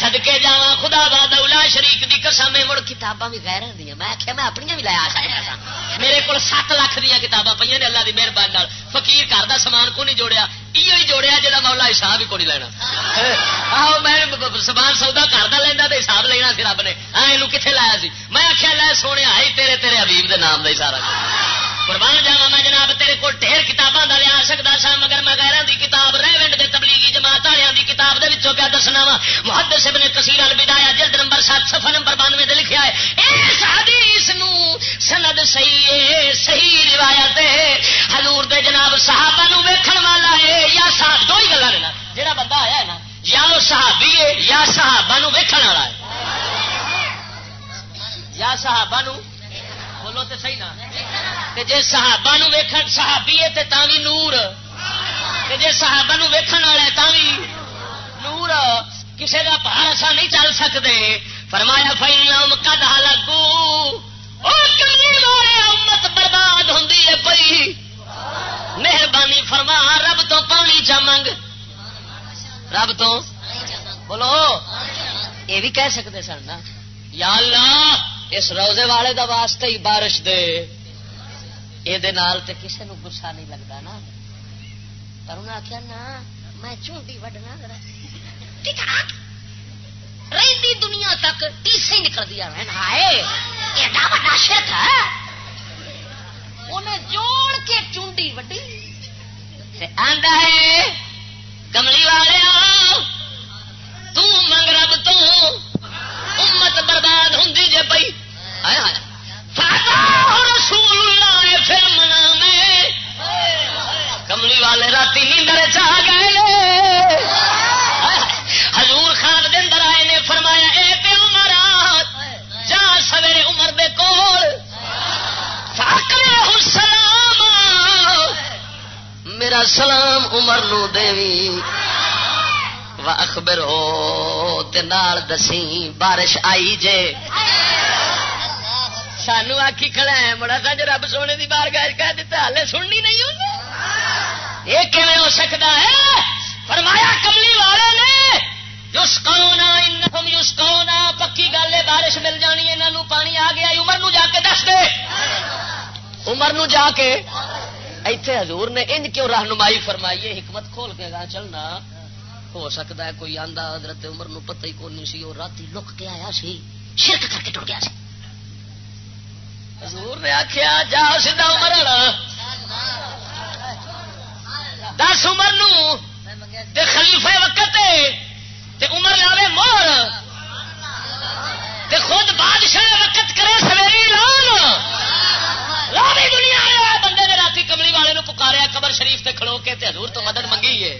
سدکے جا خدا بادا شریف کی قسم مڑ کتاباں بھی غیر دیا۔ میں آخیا میں اپنی بھی لایا سا میرے کو سات لاکھ دیا کتاباں پہ نے اللہ کی مہربانی فقیر گھر کا سامان کو نہیں جوڑیا؟ یہ جوڑیا جا مولا حساب ہی کو نہیں لینا۔ آہو میں سامان سودا گھر کا لینا تو حساب لینا سی رب نے۔ ہاں یہ کتنے لایا سی؟ میں آخیا لے سونے، آئی تیرے تیرے حبیب دے نام کا سارا قربان جاوا میں جناب، تیرے کو ڈھیر کتاباں کا لیا سکتا سا مگر میں غیروں کی کتاب ریونڈ کے تبلیغی جماعت والوں کی کتاب کے پیا دسنا وا۔ محد سب نے کسی الودایا جلد نمبر سات سفر نمبر بانوے لکھا ہے۔ اس حدیث نو سند صحیح ہے، صحیح روایت ہے۔ حضور دے جناب صحابہ نو ویکھن والا ہے، یا صاحب، دو ہی گلا لینا جہاں بندہ آیا ہے نا، یا وہ صحابی ہے، یا صحابہ نو ویکھن والا ہے۔ یا صحابہ نو، بولو تو صحیح نا۔ جی صحابہ نو ویکھن صحابی ہے تے بھی نور۔ جی صحابہ نو ویکھن والا ہے تھی نور۔ کسی کا پہاڑ ایسا نہیں چل سکتے فرمایا فائن کد لگو امت برباد ہوں پی مہربانی فرما، رب تو پانی چمنگ رب تو بولو۔ یہ بھی کہہ سکتے سن نا۔ یا اللہ، اس روزے والے دا واسطے ہی بارش دے۔ یہ کسی نو گسا نہیں لگتا نا پر انہیں آخیا نا میں چونٹی وڈنا رہی دنیا تک تیسے نکل دیا ایڈا وا شرک ہے انہیں جوڑ کے چونڈی وڈی آندا ہے کملی والے تنگ رب تو امت برباد ہوں جی پی رسول اللہ پھر منا میں کملی والے رات نیندر چاہ گئے۔ حضور خان دن آئے نے فرمایا، اے پہ عمر جا سویرے عمر دے کول۔ سلام میرا سلام عمر نو دیوی۔ اخبر ہو نال دسی بارش آئی جے۔ سانو آخی کھڑا ہے بڑا سا رب سونے کی بار گاج کہہ دیتا ہلے سننی نہیں ہوتی یہ کیون ہو سکتا ہے؟ فرمایا، کملی والے نے۔ انہم یسکونا پکی گل ہے، بارش مل جانی انہوں پانی آ گیا عمر نو جا کے دس دے۔ عمر نو جا کے۔ ایتھے حضور نے انج کیوں رہنمائی فرمائی؟ ہے حکمت کھول کے گا چلنا ہو سکتا ہے، کوئی آندا، حضرت عمر نو پتہ ہی کون نہیں سی، وہ رات لک کے آیا سی، شرک کر کے ٹر گیا سی۔ حضور نے آخیا جا سیدھا عمر والا۔ دس عمر نو خلیفے وقت تے عمر لاوے مور تے خود بادشاہ وقت کرے سویری لال لاوی دنیا آیا بندے نے رات کملی والے نو پکاریا، قبر شریف تے کھڑو کے تے حضور تو مدد منگی ہے۔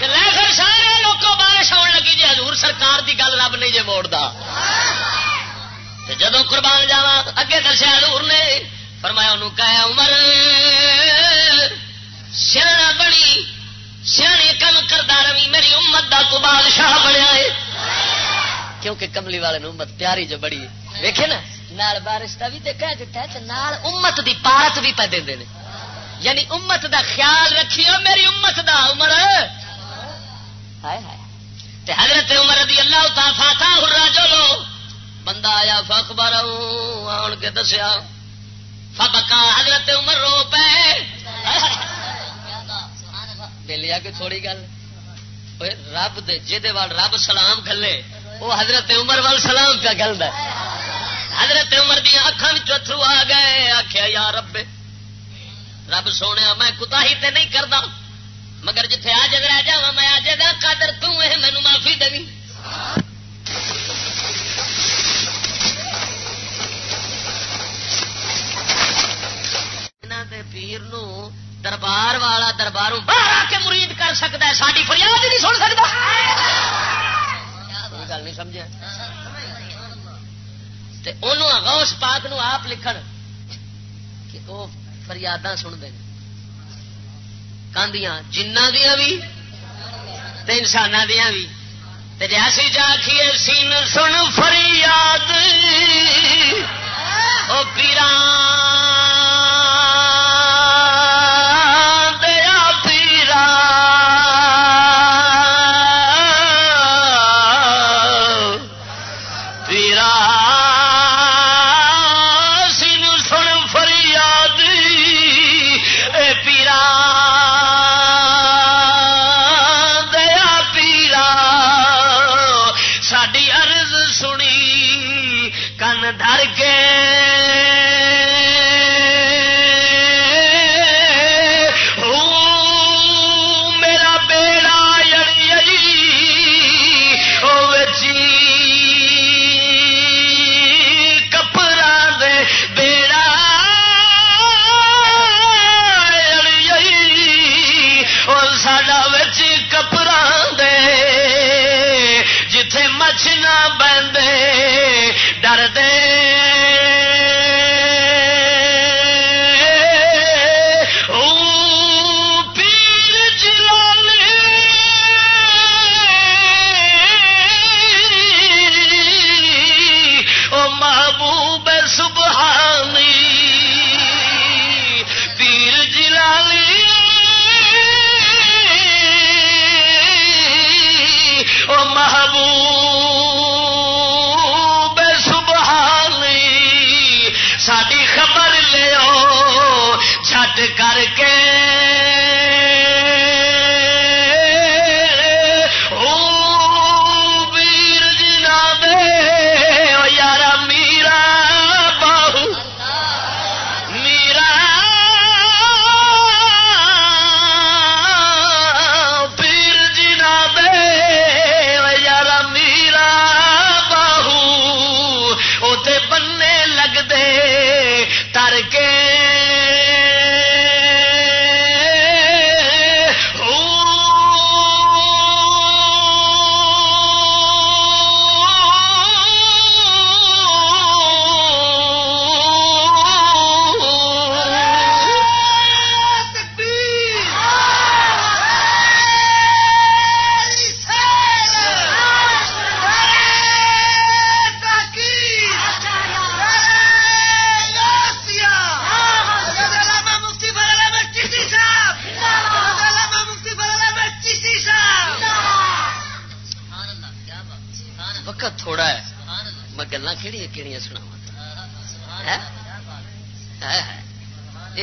لے پھر سارے لوگوں بارش آن لگی جی حضور سرکار دی گل رب نہیں جی موڑ جدو قربان جاوا اگے دسیا حضور نے، فرمایا انہوں کہا عمر سیاح بنی سیانے کم کردا روی میری امت دا تو بادشاہ بنیا ہے۔ کیونکہ کملی والے امت پیاری جو بڑی ویکھے نا؟ نال بارش کا بھی تو کہہ دیتا ہے نال امت دی پارت بھی پہ دے یعنی امت دا خیال رکھیو میری امت دا، عمر۔ ہائے ہائے۔ تے حضرت عمر رضی اللہ تا فاتا الرجل بندہ آیا فاخبر آن کے دسیا، فبکا حضرت عمر رو پے۔ لیا کہ تھوڑی گل؟ رب دے جہد رب سلام کھلے، وہ حضرت عمر وال سلام پہ گل حضرت عمر دیا اکھان چترو آ گئے آخیا یا رب رب سونے میں کتا ہی تے نہیں کرتا مگر جتھے آج رہ جا میں آج دا قادر تینو معافی دیں پیر نو دربار والا درباروں باہر آ کے مرید کر سکتا ہے ساری فریاد نہیں سن سکتا۔ گل نہیں سمجھا غوث پاک نو آپ لکھن کہ وہ فریاداں سن دیں کاندیاں جنہ دیا بھی انسان دیا بھی جیسی جاکھیے سین سن فریاد، او پیران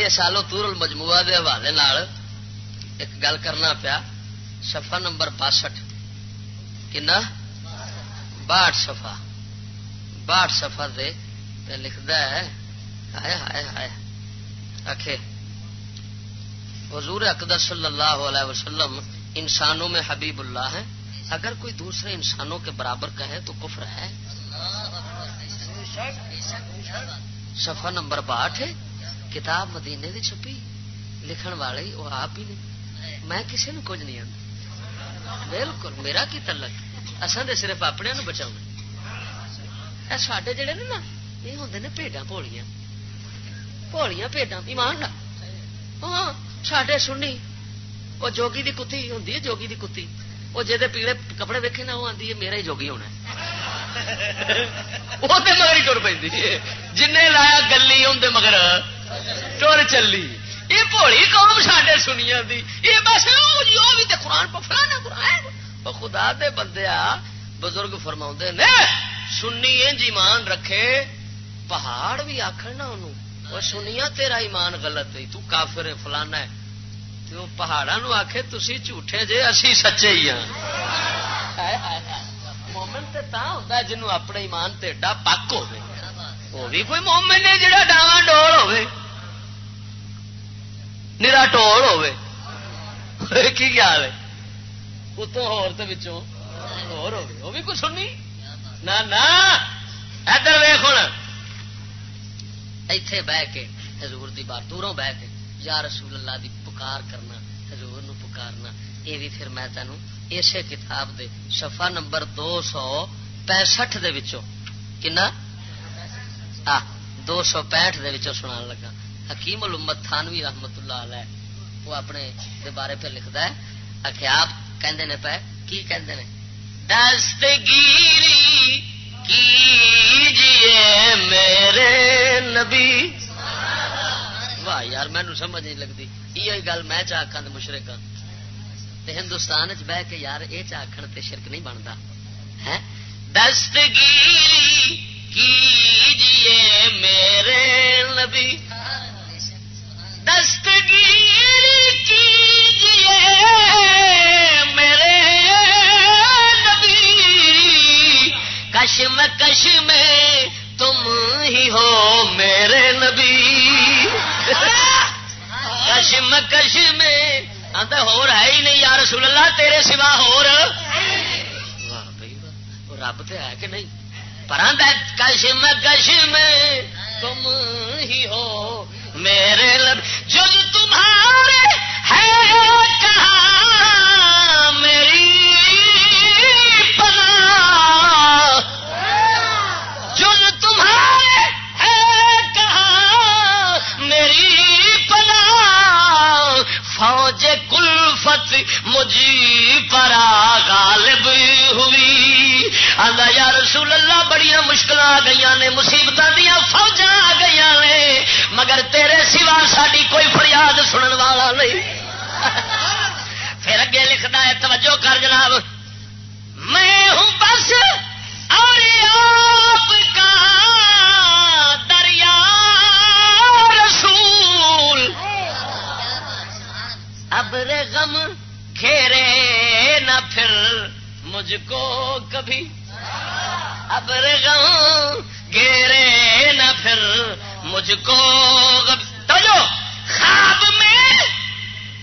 سالو تورل مجموعہ دے حوالے ایک گل کرنا پیا سفا نمبر باسٹھ۔ کنا؟ باٹھ سفا باٹھ سفا دے لکھتا ہے، ہائے ہائے ہائے۔ آخے حضور اقدر صلی اللہ علیہ وسلم انسانوں میں حبیب اللہ ہے اگر کوئی دوسرے انسانوں کے برابر کہے تو کفر ہے۔ سفا نمبر باٹھ کتاب مدینے دی چھپی۔ لکھن والے وہ آپ ہی نہیں میں کسی نے کچھ نہیں آتا بالکل، میرا کی تلک اصل تو صرف اپنے بچاؤ سڈے جڑے نا، یہ ہوں نے پیڈا پولیاں۔ پولیاں پیڈا ایمان ہاں سڈے سننی وہ جوگی دی کتی ہوں جوگی دی کتی۔ وہ جی پیڑے کپڑے ویکے نا، وہ آدھی ہے، میرا ہی جوگی ہونا وہ تو مگر ہی ٹر پہ جن لایا گلی ہوں مگر ٹر چلی۔ یہ بھولی قوم سڈے سنیا دی۔ یہ بس جی، وہ بھی قرآن پفلانا قرآن خدا دے بندے بزرگ فرما نے، سنی انج ایمان رکھے۔ پہاڑ بھی آخر نا انہوں وہ سنیا تیرا ایمان غلط ہے، تو کافر ہے، فلانا ہے۔ تو پہاڑا نو آخے تھی جھوٹے جے، اسی سچے ہی ہاں۔ مومن تے تا ہوتا جنوں اپنے ایمان تے ایڈا پک ہو وہ بھی کوئی مومن ہے جڑا ڈاواں ڈول ہوئے نیرا ٹول ہوے کی خیال ہے؟ اتوں ہور وہ بھی کچھ سننی نہ ادھر ویخ ہوں اتے بہ کے حضور دی بات دوروں بہ کے یا رسول اللہ دی پکار کرنا، حضور نو پکارنا یہ بھی پھر میں تینوں اسی کتاب دے شفا نمبر دو سو پینسٹھ کنا؟ دو سو پینٹ دے سنا لگا۔ حکیم الامت تھانوی رحمت اللہ علیہ، وہ اپنے دے بارے پہ لکھتا ہے۔ آخر آپ کہندے نے پہ کی کہندے نے؟ دستگیری کیجیے میرے نبی۔ واہ یار مینو سمجھ نہیں لگتی یہ گل میں چاہ مشرق ہندوستان چ بہ کے یار یہ چاہ تے شرک نہیں بنتا ہے دستگیری کیجیے میرے نبی۔ دستگیر کیجیے میرے نبی۔ کشم کش میں تم ہی ہو میرے نبی۔ کشم کش میں ہو ہے ہی نہیں یار رسول اللہ، تیرے سوا ہو رب تو ہے کہ نہیں؟ پر کشم کشم تم ہی ہو میرے لب۔ جز تمہارے ہے مجھے پرا غالب ہوئی۔ آدھا یا رسول اللہ بڑی مشکل آ گئی نے مصیبت دیا فوجا آ گئی نے۔ مگر تیرے سوا ساری کوئی فریاد سنن والا نہیں۔ پھر اگے لکھنا ہے توجہ کر جناب۔ میں ہوں بس اور آپ کا دریا رسول۔ ابر غم گھیرے نہ پھر مجھ کو کبھی۔ ابر غم گھیرے نہ پھر مجھ کو خواب میں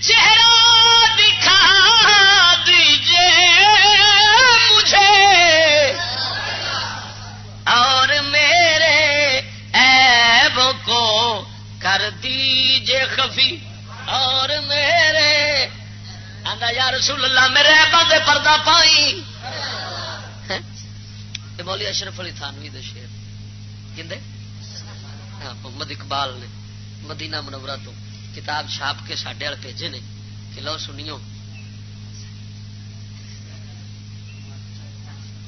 چہرہ دکھا دیجیے مجھے۔ اور میرے اے کر دیجے خفی۔ اور میرے آدھا یا رسول اللہ میرے بندے پردہ پائی۔ مولی اشرف علی تھانوی دے شیر۔ کھے ہاں، محمد اقبال نے مدینہ منورہ تو کتاب چھاپ کے سڈے والے بھیجے نے کہ لو سنیو۔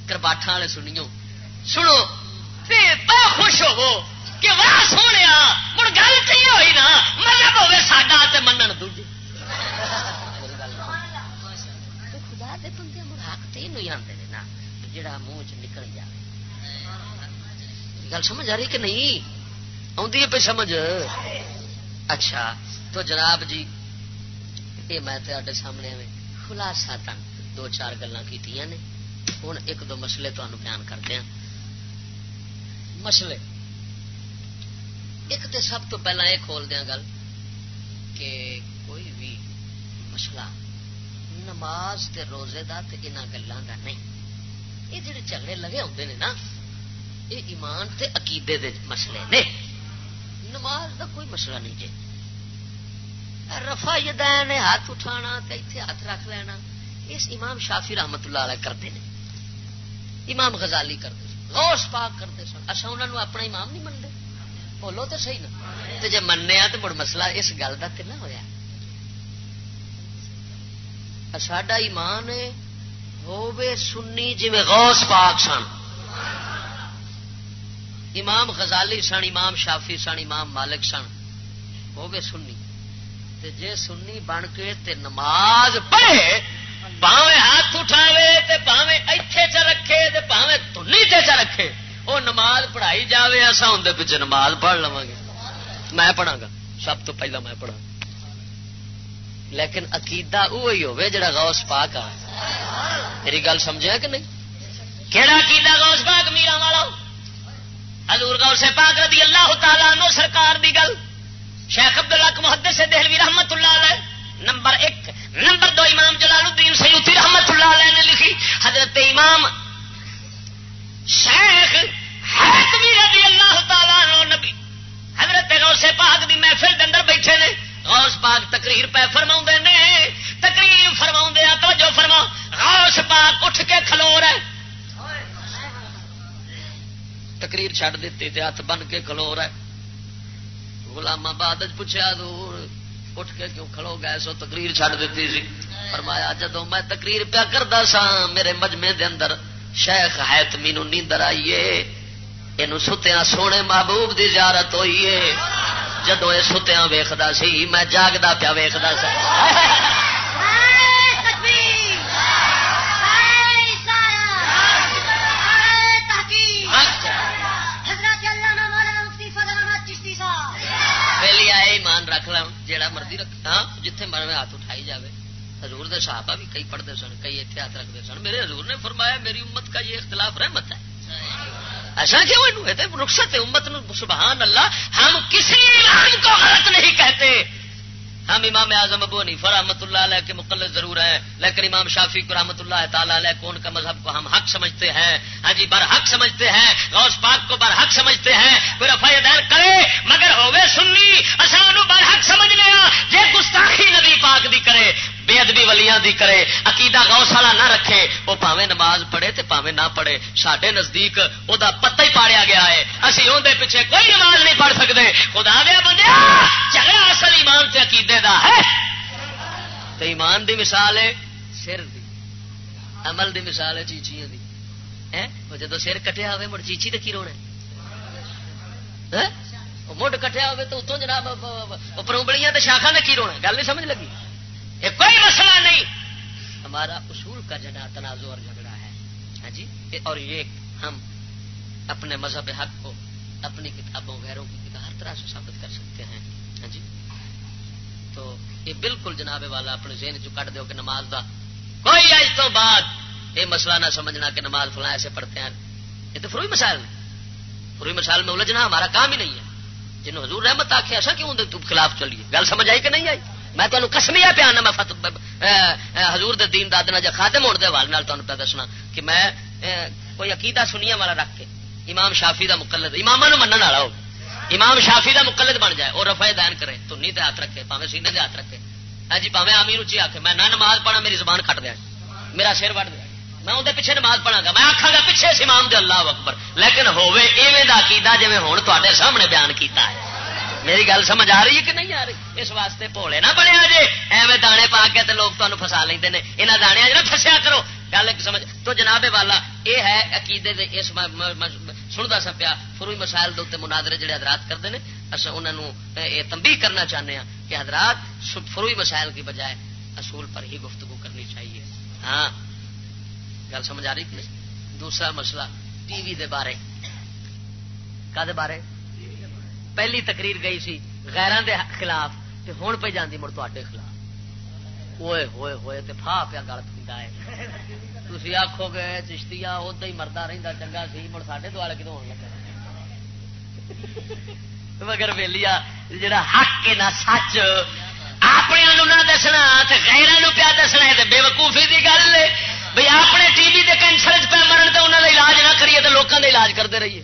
کرباٹا والے سنیو۔ سنو خوش ہو کہ واہ سونے مڑ گل تو ہوئی نا مطلب ہوے ساڈا منن دوجی خدا دے بندے مڑ حق تو یہ آتے ہیں، نا جڑا منہ چ نکل جائے گل سمجھ آ رہی کہ نہیں؟ آدھی پہ سمجھ۔ اچھا تو جناب جی یہ میں تے سامنے میں خلاصہ تن دو چار گلیں کی ہوں ایک دو مسئلے تمہیں بیان کرتے ہیں مسئلے۔ ایک تو سب تو پہلا یہ کھول دیا ہاں گل کہ کوئی بھی مسئلہ نماز تے روزے دا تے انہاں گلوں دا نہیں۔ یہ جڑے جھگڑے لگے ہوتے ہیں نا، یہ ایمان تے عقیدے دے مسئلے نے۔ نماز دا کوئی مسئلہ نہیں جی رفا یدین ہاتھ اٹھانا تے اتنے ہاتھ رکھ لینا۔ اس امام شافی رحمت اللہ علیہ کرتے ہیں۔ امام غزالی کرتے سن غوث پاک کرتے سن۔ اچھا انہوں نے اپنا امام نہیں منتے بولو تو صحیح نا۔ تو جی منیا تو مڑ مسئلہ اس گل کا تو نہ ہوا ساڈا ایمان ہوے سنی جی غوث پاک سن۔ امام غزالی سن، امام شافی سن، امام مالک سن۔ ہوے سنی۔ تے جے سنی بن کے تے نماز پڑھے پاوے ہاتھ اٹھاوے پاوے ایتھے چ رکھے پاوے تنی تے چ رکھے۔ وہ نماز پڑھائی جائے اصا اندر پیچھے نماز پڑھ لوا گے۔ میں پڑھا گا، سب تو پہلا میں پڑھا لیکن عقیدہ وہی ہوے جڑا غوث پاک آ میری گل سمجھا کہ نہیں؟ کہڑا عقیدہ غوث پاک میرا والا؟ حضور غوث پاک رضی اللہ تعالیٰ نو سرکار دی گل۔ شیخ عبد الحق محدث سے دہلوی رحمت اللہ علیہ۔ نمبر ایک، نمبر دو، امام جلال الدین سیوتی رحمت اللہ علیہ نے لکھی۔ حضرت امام شیخ حیثمی رضی اللہ تعالی نبی۔ حضرت غوث پاک دی محفل دے اندر بیٹھے نے۔ غوث پاک تقریر پہ فرما نے، تقریر فرما توجہ فرما، غوث پاک اٹھ کے کھلو رہے تقریر چھڈ دیتی تے ہاتھ بن کے کھلو رہے غلام آباد پوچھا دور اٹھ کے کیوں کھلو گئے؟ سو تقریر چھڈ دیتی سی۔ فرمایا جدو میں تقریر پیا کرتا سا میرے مجمے دے اندر شیخ ہے تمی نیندر آئیے یہ ستیا سونے محبوب دی زیارت ہوئی ہے۔ جدو یہ ستیا ویختا سی میں جاگتا پیا ویختا سا۔ ایمان رکھ لا جا مرضی رکھنا جتھے مرنے ہاتھ اٹھائی جائے حضور دے صحابہ بھی کئی پڑھتے سن کئی احتیاط رکھتے سن۔ میرے حضور نے فرمایا میری امت کا یہ اختلاف رحمت ہے۔ ایسا کیوں رخصت ہے امت سبحان اللہ ہم کسی کو غلط نہیں کہتے۔ ہم امام اعظم ابو نہیں فرحمت اللہ علیہ کے مقلد ضرور ہیں، لیکن امام شافی کو رحمت اللہ تعالیٰ علیہ کون کا مذہب کو ہم حق سمجھتے ہیں۔ ہاں جی بر حق سمجھتے ہیں، غوث پاک کو بر حق سمجھتے ہیں۔ کوئی رفا دین کرے، مگر ہوئے سننی اصل بر حق سمجھ لیا ہاں، جی گستاخی نبی پاک دی کرے۔ بے ادبی ولیاں دی کرے عقیدہ گوشالا نہ رکھے وہ پاوے نماز پڑھے تے پاوے نہ پڑھے سڈے نزدیک وہ پتہ ہی پاڑیا گیا ہے اسی اندر پیچھے کوئی نماز نہیں پڑھ سکتے خدا دیا بندے جگہ اصل ایمان تے عقیدے دا ہے تو ایمان دی مثال ہے سر دی عمل دی مثال ہے چیچیاں دی جدو سر کٹیا ہوئے مڑ چیچی تو کی رونا مڈ کٹیا ہوئے تو اتوں جناب پروبڑیاں شاخا نے کی رونا گل نہیں سمجھ لگی یہ کوئی مسئلہ نہیں۔ ہمارا اصول کا جنا تنازع اور جھگڑا ہے۔ ہاں جی؟ اور یہ ہم اپنے مذہب حق کو اپنی کتابوں غیروں کی کتاب ہر طرح سے ثابت کر سکتے ہیں۔ ہاں جی؟ تو یہ بالکل جناب والا اپنے ذہن چ کٹ دو کہ نماز دا کوئی آج تو بعد یہ مسئلہ نہ سمجھنا کہ نماز فلاں ایسے پڑھتے ہیں۔ یہ تو فروئی مسائل نہیں فروئی مسائل میں الجھنا ہمارا کام ہی نہیں ہے۔ جن حضور رحمت آخیا ایسا کیوں خلاف چلیے؟ گل سمجھ آئی کہ نہیں آئی؟ میں تمہیں کسمیا پیا نا میں حضور دے دین دادنا جا خاتم ہونے والے تمہیں پہ دسنا کہ میں کوئی عقیدہ سنیا والا رکھ کے امام شافی دا مقلد امام منع والا ہو۔ امام شافی کا مقلد بن جائے اور رفا دین کرے تو نہیں تو ہاتھ رکھے پاوے سینے دے ہاتھ رکھے۔ ہاں جی پاوے آمی روچی آ میں نہ نماز پڑھا میری زبان کٹ دیا۔ میرا سر وٹ دیا۔ میں اندر پیچھے نماز پڑھا گا، میں آخا گا، پیچھے امام دے اللہ اکبر۔ لیکن ہوے ایویں دا کیدا جی ہوں تے سامنے بیان کیتا ہے۔ میری گل سمجھ آ رہی ہے کہ نہیں آ رہی؟ اس واسطے بھولے نہ بنیا جی ایویں دانے پا کے تے لوگ تمہیں فسا لیں یہاں دانے جا فسیا کرو۔ گل ایک سمجھ تو جناب والا یہ ہے عقیدے دے اس سنتا سا پیا، فروئی مسائل دے مناظرے جڑے حضرات کرتے ہیں اصل انہوں یہ تنبیہ کرنا چاہتے ہیں کہ حضرات فروئی مسائل کی بجائے اصول پر ہی گفتگو کرنی چاہیے۔ ہاں۔ گل سمجھ آ رہی کہ دوسرا مسئلہ ٹی وی دے بارے۔ کا دے بارے؟ پہلی تقریر گئی سی، غیران دے خلاف، تے ہون پہ جاندی مڑ تے خلاف۔ ہوئے ہوئے ہوئے، تے پھا پیا گل پیندا ہے۔ تسی آکھو گے چشتیا ادا ہی مردا رہندا، چنگا سی، مڑ ساڈے دوالے کدوں ہون لگا مگر ویلیا جڑا حق کے نہ سچ اپنے نہ دسنا، تے غیران پیا دسنا ہے بے وقوفی کی گل ہے۔ بھائی اپنے ٹی وی کے کینسر چ پہ مرن تو انہوں کا علاج نہ کریے تو لوگوں کا علاج کرتے رہیے۔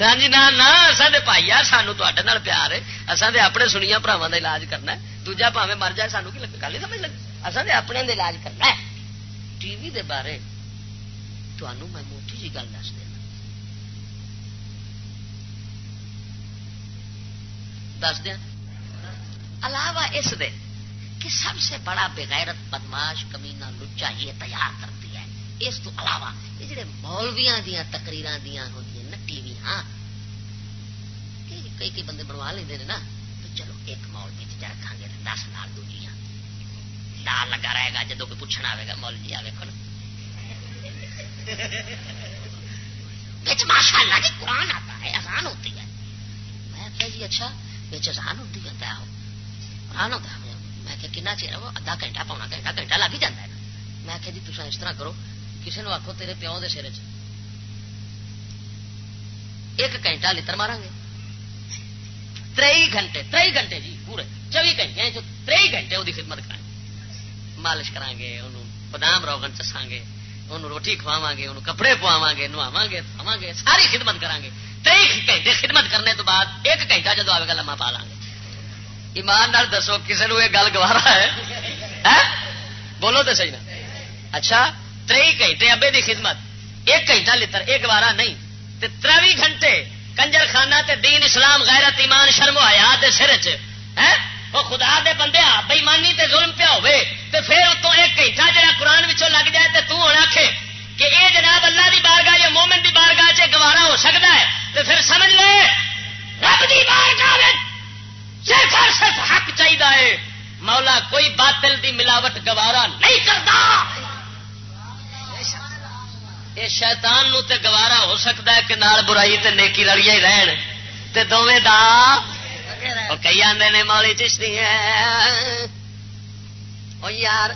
سر جی نہ اصل پائی آ سانو تے پیار ہے۔ اصل تو اپنے سنیا براوا کا علاج کرنا دوجا پاوے مر جائے سانو کی لگے گل نہیں سمجھ لگی؟ اصل تو اپنے علاج کرنا ہے۔ ٹی وی دے بارے تمہوں میں موٹی جی گل دس دینا۔ دس دیا علاوہ اس دے کہ سب سے بڑا بغیرت بدماش کمینہ لچا یہ تیار کرتی ہے۔ اس تو علاوہ یہ جڑے مولویا دیا تقریر دیا ہوتی ہاں۔ کئی کئی بندے بنوا لیں نا۔ تو چلو ایک مولوی چ رکھا گے دس نال دوجیاں ڈال لگا رہے گا جدو کوئی پوچھنا آئے گا، مول مولوی آ ویکو ماشاء اللہ جی قرآن آتا ہے آسان ہوتی ہے۔ میں کہ جی اچھا بچ آسان ہوتی ہے کیا ہو قرآن ہوتا ہے۔ میں کہ کنا چیر وہ ادھا گھنٹہ پونا گھنٹہ گھنٹہ لگ ہی جاتا ہے۔ میں کہ جی تصا اس طرح کرو۔ کسی نے آخو تیرے پیو کے سر چ۔ ایک گھنٹہ لتر مارا گے تری گھنٹے تری گھنٹے جی پورے۔ چوبی گھنٹے تری گھنٹے وہ خدمت کریں مالش کریں گے انہوں بادام روگن چساں گے انہوں روٹی کھواوا گے انہوں کپڑے پواوا گے نواوا گے کھاوا گے ساری خدمت کریں گے تری گھنٹے خدمت کرنے تو بعد ایک گھنٹہ جدو آئے گا لما پا لیں گے ایمان نال دسو کسی نے یہ گل گوارا ہے؟ بولو تو صحیح نا اچھا تری گھنٹے ابے دی خدمت، ایک گھنٹہ لتر یہ گوارا نہیں۔ تروی گھنٹے کنجر خانہ تے دین اسلام غیرت ایمان شرم و آیا سر چ وہ خدا دے بندے بےمانی تے ظلم پیا ہوے تے پھر اتوں ایک گھنٹہ جہاں قرآن وچوں لگ جائے تے تو ہونا آخے کہ اے جناب اللہ دی بارگاہ یا مومن دی بارگاہ چ گوارا ہو سکتا ہے تو پھر سمجھ لے، رب دی بارگاہ صرف اور صرف حق چاہیے مولا، کوئی باطل دی ملاوٹ گوارا نہیں کرتا یہ شیطان نو تے گوارا ہو سکتا ہے کہ نال برائی تے نیکی لڑیا ہی رہن۔ تے دونوں دا کئی آدھے نے مولی چشتی ہے۔ او یار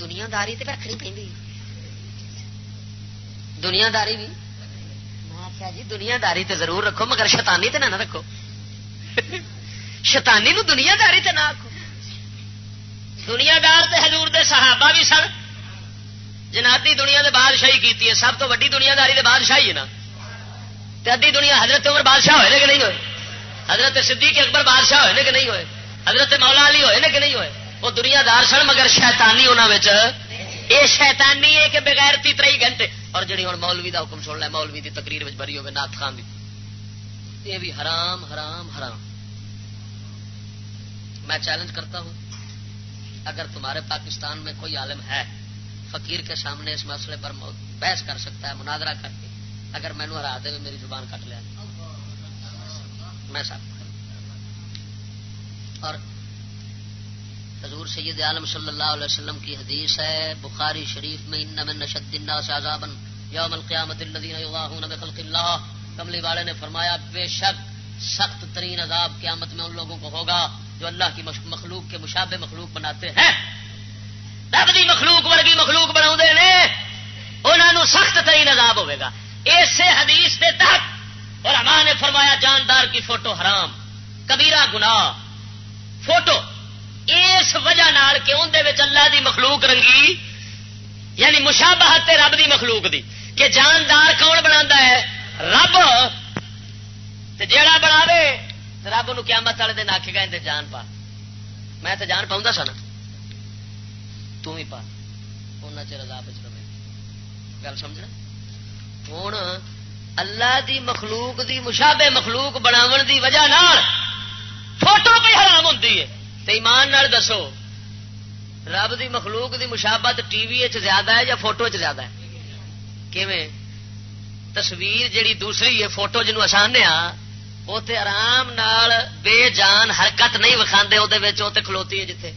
دنیا داری تے رکھنی پہ دنیا داری بھی میں آخیا جی دنیا داری تے ضرور رکھو، مگر شیطانی تے نہ نہ رکھو۔ شیطانی نو دنیا داری تے نہ آخو دنیا دار تے حضور دے صحابہ بھی سن۔ جناتی دنیا دے بادشاہی کیتی ہے، سب تو ویڈی دنیا داری دے بادشاہی ہے نا۔ ادی دنیا حضرت عمر بادشاہ ہوئے کہ نہیں ہوئے؟ حضرت صدیق اکبر بادشاہ ہوئے کہ نہیں ہوئے؟ حضرت مولا علی ہوئے کہ نہیں ہوئے؟ وہ دنیا دار سن مگر شیطانی انہوں یہ شیطانی ہے کہ بغیر تی تری گھنٹے۔ اور جڑی ہوں مولوی دا حکم سن لے، مولوی دی تقریر بری ہوگی نات خان دی۔ یہ بھی حرام حرام حرام۔ میں چیلنج کرتا ہوں، اگر تمہارے پاکستان میں کوئی عالم ہے فقیر کے سامنے اس مسئلے پر بحث کر سکتا ہے، مناظرہ کر کے۔ اگر مینو ہرا دے میری زبان کٹ لیا میں سب۔ اور حضور سید عالم صلی اللہ علیہ وسلم کی حدیث ہے، بخاری شریف میں، ان نشد الناس عذابا یوم القیامت الذین یضاہون بخلق اللہ کملی والے نے فرمایا، بے شک سخت ترین عذاب قیامت میں ان لوگوں کو ہوگا جو اللہ کی مخلوق کے مشابہ مخلوق بناتے ہیں۔ رب دی مخلوق ورگی مخلوق بنا انہوں سخت ترین عذاب ہوگا اسے حدیث کے تحت اور نے فرمایا، جاندار کی فوٹو حرام، کبیرہ گنا فوٹو اس وجہ نال کہ اندر اللہ دی مخلوق رنگی یعنی مشابہت رب دی مخلوق دی۔ کہ جاندار کون بنا ہے؟ رب۔ رب ان قیامت والے دن آ کے گئے جان پا۔ میں تو جان پاؤں سا نا۔ تم ہی پا ان چر عذاب رہے گل سمجھنا ہوں اللہ دی مخلوق دی مشابے مخلوق بناو دی وجہ نال فوٹو پہ حرام ہوتی ہے تو ایمان نال دسو رب دی مخلوق دی مشابت ٹی وی زیادہ ہے یا فوٹو چ زیادہ ہے کیویں تصویر جیڑی دوسری ہے فوٹو جنوب آسان وہ آرام نال بے جان حرکت نہیں وکھاندے وہ کھلوتی ہے جتھے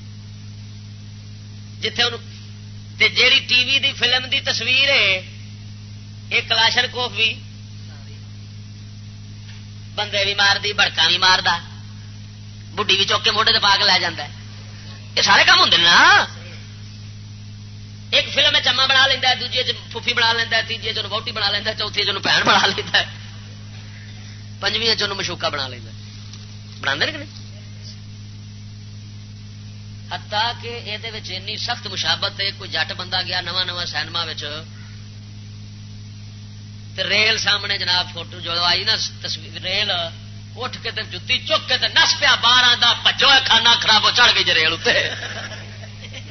جتھے تے جیڑی ٹی وی دی فلم دی تصویر ہے یہ کلاشر کوف بھی بندے بھی مار دی بڑکا بھی مار بڈی بھی چوکے موڈے پا کے لے جا یہ سارے کام ہوں نا۔ ایک فلم چما بنا لینا دوجے پھوفی بنا لینا تیجے چن بہتی بنا لینا چوتھی چن بھن بنا لینا پنجویں چن مشوکا بنا لینا بنا کہ نہیں؟ ہتا کہ یہ سخت مشابت ہے، کوئی جٹ بندہ گیا نواں نواں سینما ریل سامنے جناب فوٹو جو آئی نا، تصویر ریل، اٹھ کے جتی چک کے نس پیا، باہر پجو کھانا خراب ہو، چڑھ گئی جی ریل اتنے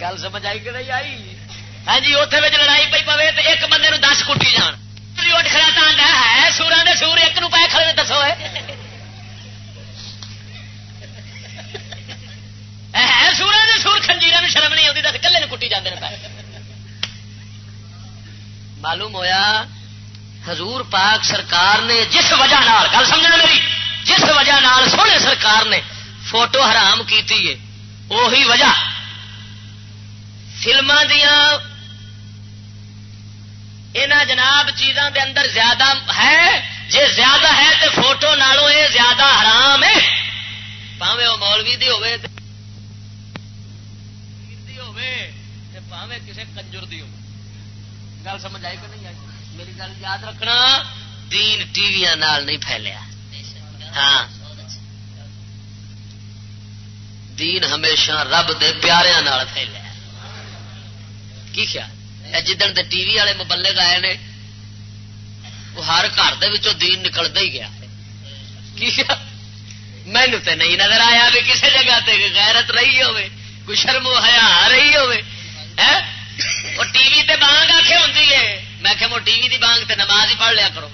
گل سمجھ آئی کہ نہیں آئی؟ ہاں جی اتنے لڑائی پی پوے تو ایک بندے نو دس کٹی جان۔ اٹھ کھڑا ہے سورا دے سور، ایک نو پائے کھڑے دسو ہے سورا دے سور خنجیر شرم نہیں آتی دس کلے کٹی جاتے ہیں معلوم ہویا، حضور پاک سرکار نے جس وجہ نال، گل سمجھنا میری، جس وجہ نال سونے سرکار نے فوٹو حرام کیتی ہے وہی وجہ فلما دیا یہاں جناب چیزاں دے اندر زیادہ ہے، جے زیادہ ہے تو فوٹو نالوں یہ زیادہ حرام ہے۔ پاوے وہ مولوی دی ہوے پاوے کسی کنجر دی ہو۔ گل سمجھ آئی کہ نہیں آئی؟ میری گل یاد رکھنا، دین ٹی وی نال نہیں پھیلیا۔ ہاں۔ دین ہمیشہ رب دے پیاروں پھیلیا۔ کی خیال؟ جدن دے ٹی وی والے مبلغ آئے نے، وہ ہر گھر دین نکلتا ہی گیا۔ مینو تو نہیں نظر آیا بھی کسی جگہ تے غیرت رہی ہوے کوئی شرم ہیا رہی ہوے وہ ٹی وی تے بانگ آخے ہوں میں کہ وہ ٹی وی دی بانگ تے نماز ہی پڑھ لیا کرو۔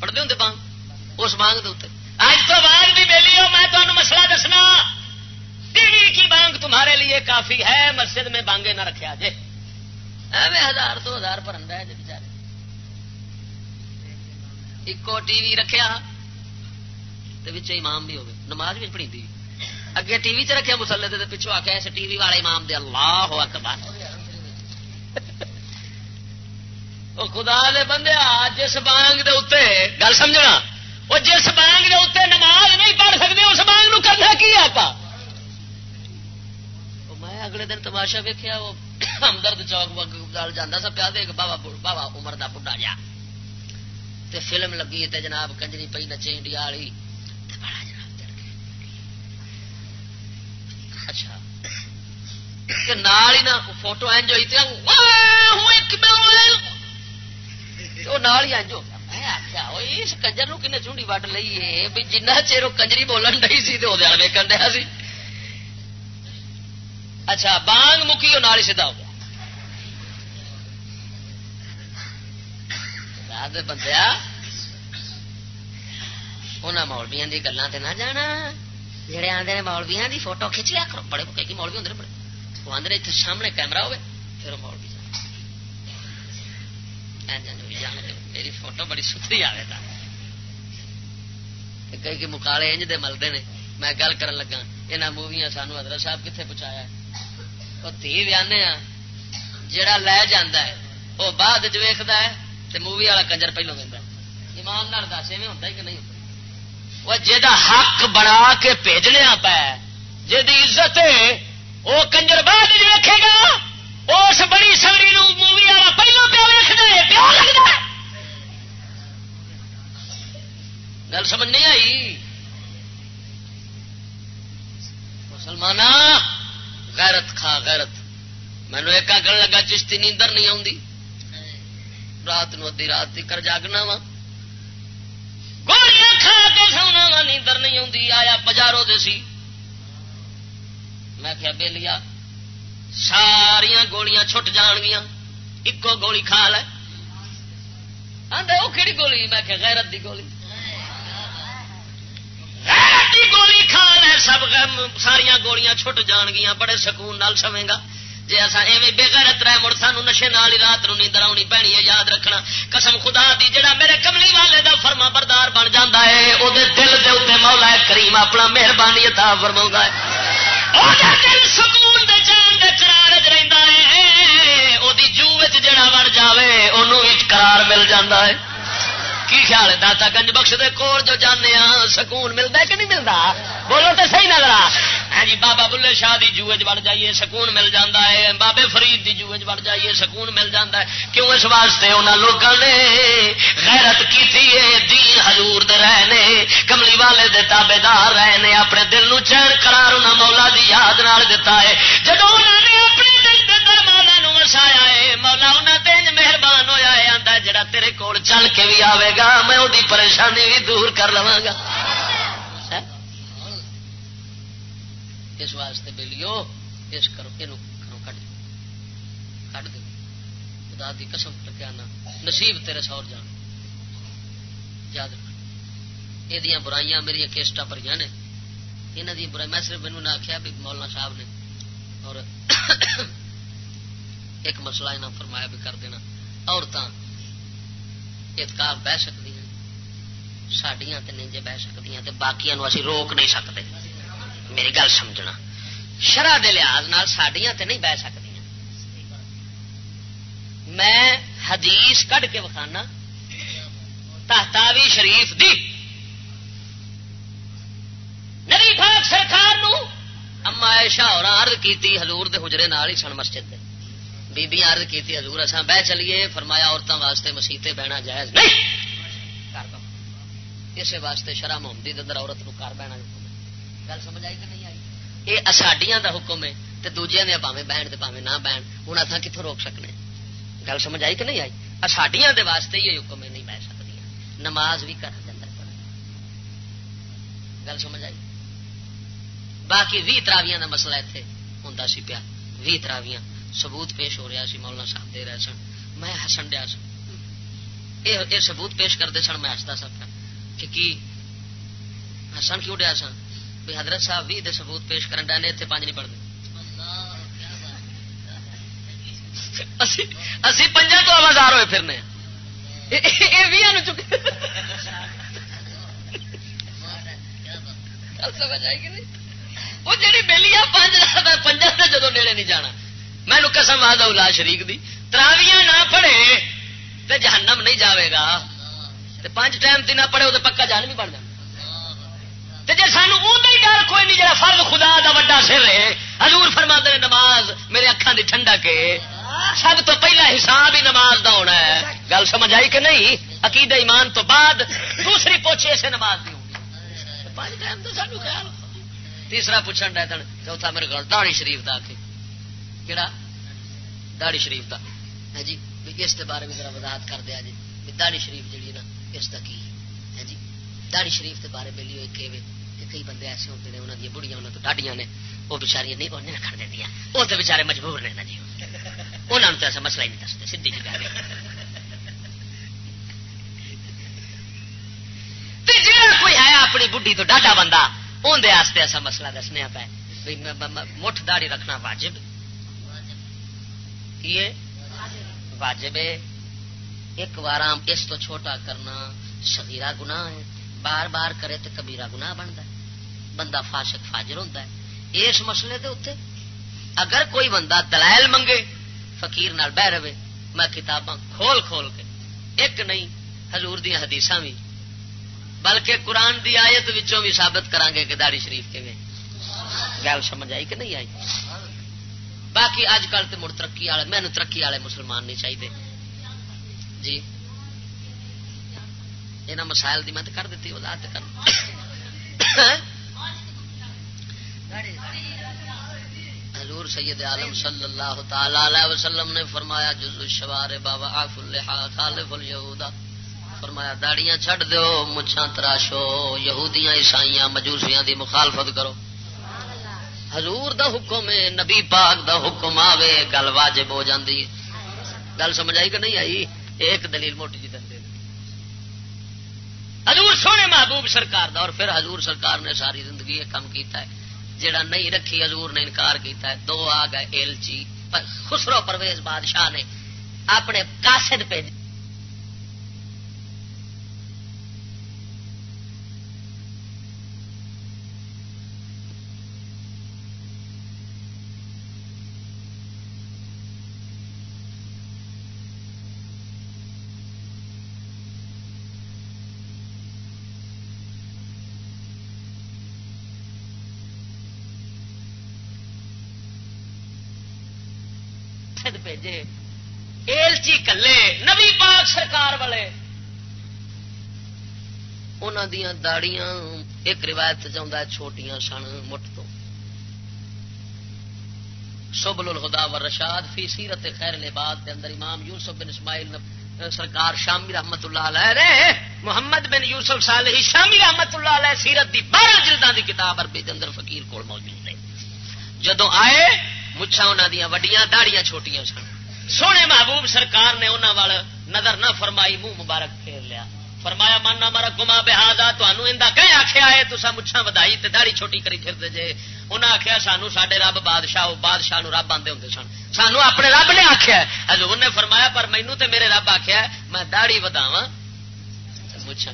پڑھتے ہوں بانگ؟ اس بانگ دے اج تو بعد بھی میلی ہو، میں تمہیں مسئلہ دسنا۔ کی بانگ تمہارے لیے کافی ہے؟ مسجد میں بانگے نہ رکھا جے۔ ایویں ہزار، دو ہزار پر ہے جی بچارے۔ ایکو ٹی وی رکھا تو امام بھی ہوگی نماز بھی پڑھی تھی اگے ٹی وی چ رکھا مسلے دے پچھو آ کے اس ٹی وی والے امام دے اللہ ہو اکبر خدا دے بندے جس بانگ دے اتنے گل سمجھنا وہ جس بانگ دے اتنے نماز نہیں پڑھ سکتے اس بانگ نو کرنا کی آپ اگلے دن تماشا ویکیا وہ ہمدرد چوک گل جانا سا پیا دیکھ بابا بابا عمر دا بڑھا جا۔ تے فلم لگی تے جناب کنجری پی نچے انڈیا والی بڑا جناب اچھا۔ کہ نال ہی نا فوٹو اینج ہوئی وہ نال ہی اینج ہو گیا۔ میں آخیا اس کنجر کن چونڈی وڈ لئیے بھی جنہ چیر وہ کنجری بولن ڈی سی تو وہ ویکن دیا سی۔ اچھا بانگ مکی وہ نال سیدا ہو گیا۔ بندیا انہوں مولویا کی گلان نہ جانا۔ جڑے آدھے مولویا کی فوٹو کھچ لیا کرو بڑے کئی مولوی ہوں بڑے وہ آدھے اتنے سامنے کیمرا ہوئے پھر وہ مولوی جان میری فوٹو بڑی ستری آئے گا کئی مکالے انج دے ملتے ہیں میں گل کر لگا یہاں موویاں سانو حضرت صاحب کتنے پہنچایا وہ تھی ویانے جڑا لے جانا ہے وہ بعد چیکد ہے تو مووی والا کنجر پہلو دینا ایمان دس ایویں ہوتا کہ نہیں وہ جا حق بنا کے بھیجنے پا جی عزت وہ کنجر بعد ویکے گا۔ اس بڑی سوری مووی والا پہلو پیا ویکنا پیو لگتا گل سمجھ نہیں آئی؟ مسلمان غیرت کھا غیرت۔ مینو ایک آکر لگا، چشتی نیندر نہیں آتی رات نو ادی رات کر جاگنا وا۔ گولیاں کھا کے سونا وا نیندر نہیں آتی آیا پجارو دے سی۔ میں کیا بے لیا ساریا گولیاں چھٹ جان گیا ایکو گولی کھا لے۔ وہ کہڑی گولی؟ میں کہ غیرت دی گولی۔ غیرت دی گولی کھا لے، سب ساریا گولیاں چھٹ جان گیا بڑے سکون نال سویں گا۔ جی اصا ایویں بے غیرت رہے مڑ، سانو نشے نال ہی رات نیندر آنی پینی ہے، یاد رکھنا۔ قسم خدا دی، جڑا میرے کملی والے دا فرما بردار بن جاتا ہے وہ دل دے اتنے مولا کریم اپنا مہربانی عطا فرما ہے۔ دل سکون دے جان دے قرار رہندا ہے، او دی جو وچ جڑا وڑ جاوے، اونوں وچ قرار مل جاندا ہے۔ کی خیال ہے؟ داتا گنج بخش دے کول جو جانے ہاں سکون ملتا ہے کہ نہیں ملتا؟ بولو تو صحیح نظر ہاں جی بابا بلے شاہ دی جوج بڑھ جائیے، سکون مل جاتا ہے۔ بابے فرید دی جوج بڑھ جائیے، سکون مل جاتا ہے۔ کیوں اس واسطے انہوں لوگوں نے غیرت کی تھی دین حضور دے رہے کملی والے دے تابے دار رہے اپنے دل نو چین قرار انہوں مولا دی یاد نال دیتا ہے۔ جب انہوں نے اپنے دل دے در مولا نو وسایا ہے۔ مولا انہوں نے مہربان ہویا ہے، آندا جڑا تیرے کول چل کے بھی آئے گا، میں وہ پریشانی بھی دور کر لوا گا۔ اس واسطے بلیو، اس کرو یہ کرو کٹ کٹ دو۔ خدا دی قسم لگیا نا نصیب تیرے سور جان۔ یاد رکھ یہ برائیاں میری کیسٹا پر نے۔ یہاں دی برائی، میں صرف مینو نہ آخیا بھی مولانا صاحب نے، اور ایک مسئلہ انہیں فرمایا بھی کر دینا۔ عورتیں اتکار بہ سکتی ہیں سڈیا تو نہیں جی بہ سکتی باقی اسی روک نہیں سکتے۔ میری گل سمجھنا۔ شرح کے لحاظ سڈیا تے نہیں بہ سکتی میں حدیث کڈ کے وکھانا، تحتاوی شریف دی۔ نبی پاک سرکار نو اما ایشا اور عرض کیتی، حضور دے حجرے نال ہی سن مسجد دے۔ بی بی عرض کیتی حضور اساں بہ چلیے فرمایا عورتوں واسطے مسیتے بہنا جائز نہیں۔ اسی واسطے شرح محمدی اندر عورت نو کار بہنا گل سمجھ آئی کہ نہیں آئی؟ یہ ساڈیاں دا حکم ہے تو دوجے دیا پاوے بہن پاوے نہ بہن۔ ہوں اتنا کتوں روک سکنے؟ گل سمجھ آئی کہ نہیں آئی؟ ساڈیاں دے واسطے یہ حکم ہے نہیں بہ سکتی نماز بھی کر دے گل سمجھ آئی؟ باقی بھی تراویاں دا مسئلہ اتنے ہوں سی پیا۔ بھی تراویاں۔ ثبوت پیش ہو رہا سی، مولانا صاحب دے رہے سن۔ میں ہسن دیا سن۔ یہ ثبوت پیش کرتے سن، میں ہستا سا۔ کہ کی ہسن کیوں ڈیا سن؟ بھی حضرت صاحب بھی دے ثبوت پیش کرن ڈے اتنے پانچ نہیں پڑھتے اسی پنجا تو آوازار ہوئے پھرنے۔ وہ جی بہلی پنجا سے جدو نیڑے نہیں جانا۔ میں قسم آد الا شریک دی۔ تراویاں نہ پڑھے تو جہنم نہیں جاوے گا۔ پانچ ٹائم تین پڑھے وہ پکا جان بھی بن جائے جی سانو ڈر کوئی نہیں جا فرض خدا دا وڈا سر ہے۔ حضور فرما دے نماز میرے اکھان دی ٹھنڈا کے۔ سب تو پہلا حساب ہی نماز دا ہونا ہے۔ گل سمجھ آئی کہ نہیں؟ عقید ایمان تو بعد دوسری پوچھے سے نماز دی تیسرا پوچھن ڈے چوتھا میرے گھر داڑی شریف دا کے کہڑا داڑی شریف دا۔ ہے جی؟ اس کے بارے میں ذرا وضاحت کر دیا جی۔ داڑی شریف جیڑی نا، اس کا کی؟ ہے جی؟ داڑی شریف کے بارے میں لیو ایک کئی بندے ایسے ہوتے ہیں انہوں نے بڑھیا انہوں تو ڈاڈیاں نے، وہ بچاری نہیں انہیں رکھ دیا وہ تو بچارے مجبور نے جی۔ انہوں نے تو ایسا مسئلہ ہی نہیں دستے سیدھی جی گل کوئی ہے اپنی بڈھی تو ڈاڈا بندہ اندر ایسا مسئلہ دسنے پہ مٹھ داڑی رکھنا واجب۔ کی واجب ایک بار اس تو چھوٹا کرنا شہیرا گناہ ہے۔ بار بار کرے تو کبیرا گناہ بنتا ہے۔ بندہ فاسق فاجر ہوتا ہے۔ اس مسئلے دے اتنے اگر کوئی بندہ دلائل منگے، فقیر نال بہ رہے، میں کتاباں کھول کھول کے، ایک نہیں، حضور دیا حدیث بھی۔ بلکہ قرآن دی آیت وچوں بھی ثابت کران گے کہ داڑی شریف کے گل سمجھ آئی کہ نہیں آئی؟ باقی اج کل تو مڑ ترقی والے مینو ترقی والے مسلمان نہیں چاہیے جی۔ یہاں مسائل دی میں کر دیتی وضاحت کر۔ حضور سید عالم صلی اللہ تعالی علیہ وسلم نے فرمایا جز الشوار بابا آف الحا خالف الہدا فرمایا، داڑیاں چھڈ دو مچھاں تراشو، یہودیاں، عیسائیاں، مجوسیاں دی مخالفت کرو۔ حضور دا حکم ہے، نبی پاک دا حکم آوے، گل واجب ہو جاندی گل سمجھ آئی کہ نہیں آئی؟ ایک دلیل موٹی جی دے حضور سونے محبوب سرکار دا، اور پھر حضور سرکار نے ساری زندگی یہ کام کیتا ہے۔ جڑا نہیں رکھی، حضور نے انکار کیتا ہے۔ دو آ گئے ایلچی۔ خسرو پرویز بادشاہ نے اپنے کاسد پہ بھیجے۔ ایلچی کلے، نبی پاک سرکار والے۔ انہوں دیا داڑیاں ایک روایت چاہتا ہے، چھوٹیاں سن مٹ تو۔ سبل الہدا و رشاد فی سیرت خیر لباد کے اندر امام یوسف بن اسماعیل سرکار شامی رحمت اللہ علیہ رے محمد بن یوسف صالحی شامی رحمت اللہ علیہ سیرت دی بارہ جلدان دی کتاب عربی دے اندر فقیر کول موجود ہے۔ جدو آئے مچھا انہوں دیا وڈیاں، داڑیاں چھوٹیاں سن۔ سونے محبوب سرکار نے انہوں وال نظر نہ فرمائی، منہ مبارک پھیر لیا۔ فرمایا، مانا مارا گما بہادا تمہیں کہ آخیا ہے تو مچھا ودائی تے داڑی چھوٹی کری پھر جے۔ انہیں آخیا سانو سڈے رب بادشاہ بادشاہ رب آدھے ہوں سن۔ سانو اپنے رب نے آخیا حضور نے فرمایا، پر مینو تے میرے رب آخیا میں داڑی وداوا مچھا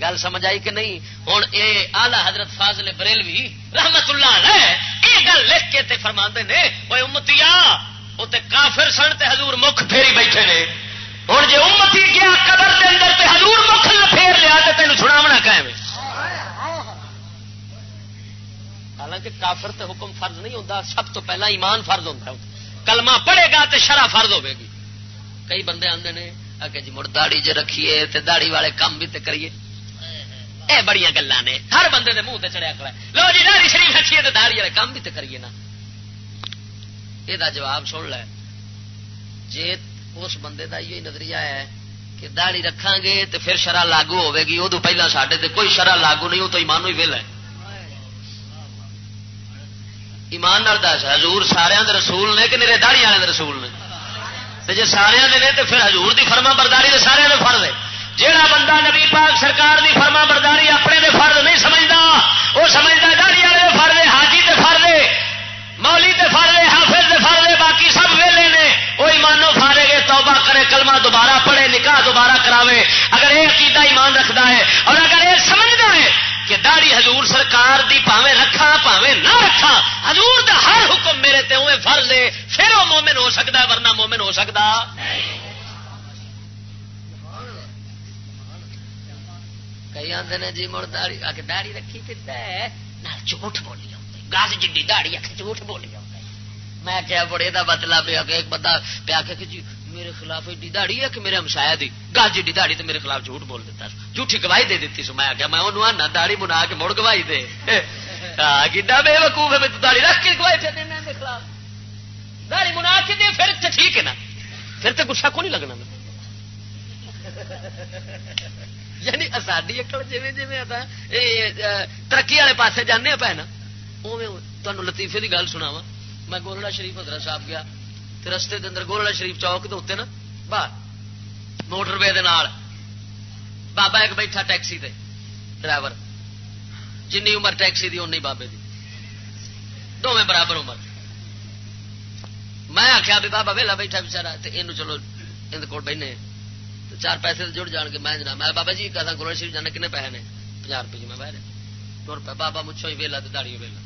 گل سمجھ آئی کہ نہیں؟ ہوں یہ آلہ حضرت فاضل بریلوی رحمت اللہ یہ گل لکھ کے فرما نے وہ امتی وہ کافر سن تے حضور مکھ پھیری بیٹھے نے۔ ہوں جی امتی گیا قبر کے اندر تے حضور مکھ پھیر لیا تو تین سناونا قائم حالانکہ کافر تے حکم فرض نہیں ہوتا سب تو پہلا ایمان فرض ہوتا ہے۔ کلمہ پڑے گا تو شرح فرض ہوے گی۔ کئی بندے آتے ہیں کہ جی مڑ داڑی چ رکھیے تے داڑی والے کام بھی تے کریے۔ اے بڑی گلان نے، ہر بندے دے منہ چڑیا کھڑا لو جی داڑی شریف رکھیے تے داڑی والے کام بھی تے کریے نا۔ یہ جواب سن لے۔ جی اس بندے کا یہ نظریہ ہے کہ داڑی رکھا گے تو پھر شرح لاگو ہوے گی ادو پہلے سڈے کوئی شرح لاگو نہیں وہ تو ایمان ہی ویل ہے۔ ایمان دس، حضور سارے رسول نے کہ میرے داڑی والے رسول نے؟ جی سارے نے تو پھر حضور دی فرما برداری سارے فرض ہے۔ جہاں بندہ نبی پاک سرکار دی فرما برداری اپنے دے فرض نہیں سمجھتا، وہ سمجھتا داڑی والے فرض حاجی تے فرض مولی تے فرض حافظ تے فرض باقی سب ویلے نے۔ وہ ایمانو فارے گے توبہ کرے، کلمہ دوبارہ پڑھے، نکاح دوبارہ کراوے۔ اگر یہ عقیدہ ایمان رکھتا ہے اور اگر یہ سمجھتا ہے کہ داڑی حضور سرکار دی پاوے رکھا پاوے نہ رکھا حضور دا ہر حکم میرے تے اوے فرض ہے، پھر وہ مومن ہو سکتا ہے، ورنہ مومن ہو سکتا۔ کئی آدھے نے جی مڑ داڑی آ کے داڑی رکھی پھر جھوٹ بولی گاس جی دہڑی آخ جھوٹ بولی میں کیا بڑے دا مطلب بتلا پیا کہ ایک بندہ پیا کہ جی میرے خلاف ایڈی دہڑی ہے کہ میرے ہمسایا دی۔ گاس جی دہڑی تو میرے خلاف جھوٹ بول دیتا جھوٹھی گواہی دے دیتی سو میں آخیا میں انہوں آنا دہڑی بنا کے مڑ گواہی دے۔ گا بے وقوف ہے دہڑی رکھ کے گواہی پہ دینا میرے خلاف۔ دہڑی بنا کے دے، پھر تو ٹھیک ہے نا۔ پھر تو گسا کو نہیں لگنا میں یعنی ساری اکڑ جی جی ترقی والے پاسے جانے پہ نا تمہیں لطیفے کی گل سنا وا میں گولڑا شریف حضرت صاحب گیا رستے کے اندر گولڑا شریف چوک کے اتنے نا باہر موٹر وے بابا ایک بیٹھا ٹیکسی تے، ڈرائیور۔ جن عمر ٹیکسی دی، اونی بابے دی۔ دونوں برابر عمر۔ میں آخیا بھی بابا ویلا بیٹھا بچارا یہ چلو اندر کو بہنے چار پیسے جڑ جان کے میں جناب، میں بابا جی کہتا گولڑا شریف جانا کنے پیسے نے؟ پناہ روپئے میں بہ رہے بابا مچھو ہی ویلا تو داڑی ویلا۔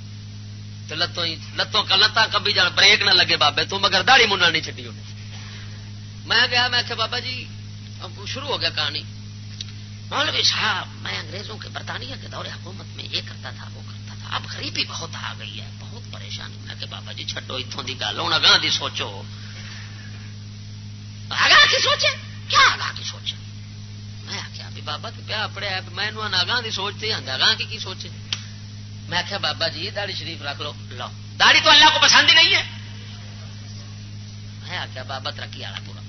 لتوں ہی لتوں کا لتاں کبھی جان، بریک نہ لگے بابے تو، مگر داڑی منہ نہیں چڈی انہیں میں گیا، میں آخیا بابا جی اب شروع ہو گیا کہانی۔ مولوی صاحب، میں انگریزوں کے برطانیہ کے دور حکومت میں یہ کرتا تھا، وہ کرتا تھا۔ اب غریبی بہت آ گئی ہے، بہت پریشانی۔ میں کہ بابا جی چھڈو اتوں کی گل، ہوں اگاں کی سوچو۔ اگاں کی سوچے؟ کیا اگاں کی سوچے؟ میں آخیا بھی بابا کہ پیا پڑیا میں اگاں کی سوچتے اگاں کی سوچے؟ میں آخیا بابا جی داڑی شریف رکھ لو لو۔ داڑی تو اللہ کو پسند ہی نہیں ہے۔ میں آخیا بابا ترقی والا پورا۔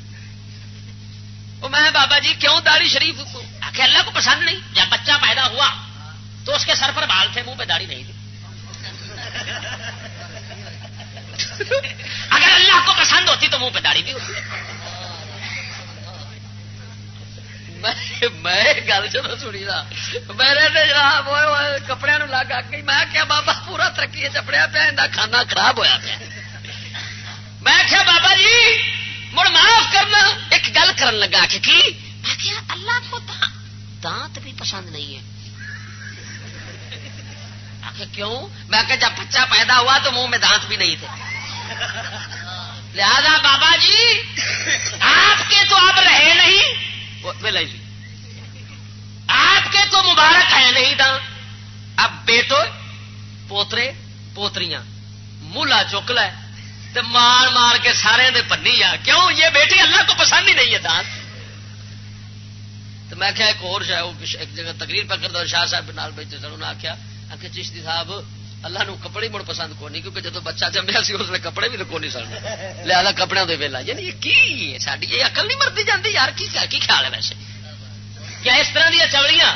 وہ میں بابا جی کیوں داڑھی شریف آخر اللہ کو پسند نہیں؟ جب بچہ پیدا ہوا تو اس کے سر پر بال تھے، منہ پہ داڑھی نہیں تھی۔ اگر اللہ کو پسند ہوتی تو منہ پہ داڑھی بھی ہوتی۔ میں گل چلو سنی نا. میرے جناب کپڑے لگ آ گئی میں کیا بابا پورا ترقی چپڑیا پیا کھانا خراب ہوا پیا۔ میں کیا بابا جی مڑ معاف کرنا۔ ایک گل کرن لگا کہ کی؟ میں کیا اللہ کو دانت بھی پسند نہیں ہے۔ کیوں؟ میں کہ جب بچہ پیدا ہوا تو منہ میں دانت بھی نہیں تھے۔ لہذا بابا جی آپ کے تو اب رہے نہیں۔ ویلا جی آپ کے تو مبارک ہے نہیں دانت اب بیٹو، پوترے، پوتریاں، مولا چکلا ہے تو مار مار کے سارے دے پنی آ۔ کیوں؟ یہ بیٹی اللہ کو پسند ہی نہیں ہے دانت تو میں کیا ایک اور شاید ایک جگہ تقریر پکڑ دو شاہ صاحب نال بیٹھے سر انہوں نے آخیا کہ چشتی صاحب اللہ نو کپڑے مڑ پسند کو نہیں کیونکہ جب بچہ جمیا سی، اس نے کپڑے بھی لکو نہیں سن۔ لیا کپڑے دے ویلا یعنی یہ کی ساری یہ اکل نہیں مرتی جاتی یار کی کی خیال ہے ویسے؟ کیا اس طرح دیا چوڑیاں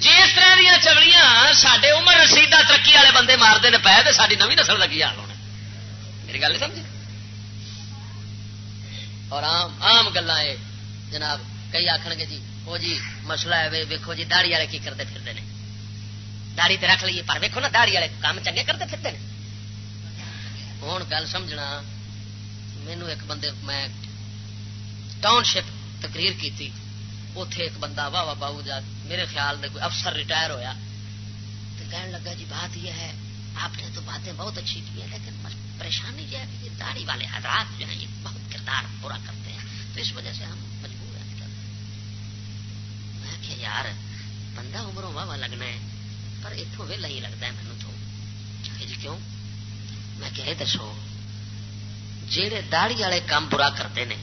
جی اس طرح دیا چوڑیاں سڈے عمر رسیدہ ترقی والے بندے مارتے ہیں پہ تو ساری نوی نسل کا کی حال ہونا۔ میری گل نہیں سمجھ اور آم آم گلا جناب کئی آخر گے جی وہ جی مسئلہ ہے ویکو جی داڑی والے کی کرتے پھرتے ہیں داڑی تو رکھ لیے، پر ویکو نا داڑی والے کام چنگے کرتے پھرتے ہیں ہوں گل سمجھنا مینو ایک بندے، میں ٹاؤن شپ تقریر کی تھی اتے ایک بندہ واہ واہ باؤ جا، میرے خیال میں کوئی افسر ریٹائر ہویا۔ تو کہنے لگا جی بات یہ ہے، آپ نے تو باتیں بہت اچھی کی ہیں، لیکن پریشانی یہ ہے کہ یہ داڑھی والے حضرات جو ہیں، یہ بہت کردار پورا کرتے ہیں۔ تو اس وجہ سے ہم مجبور ہیں۔ میں کہ یار، بندہ عمروں واہ واہ لگنا ہے۔ پر اتوں ویلا ہی لگتا ہے مینو تو۔ جی کیوں؟ میں کہ دسو جہے داڑی والے کام برا کرتے ہیں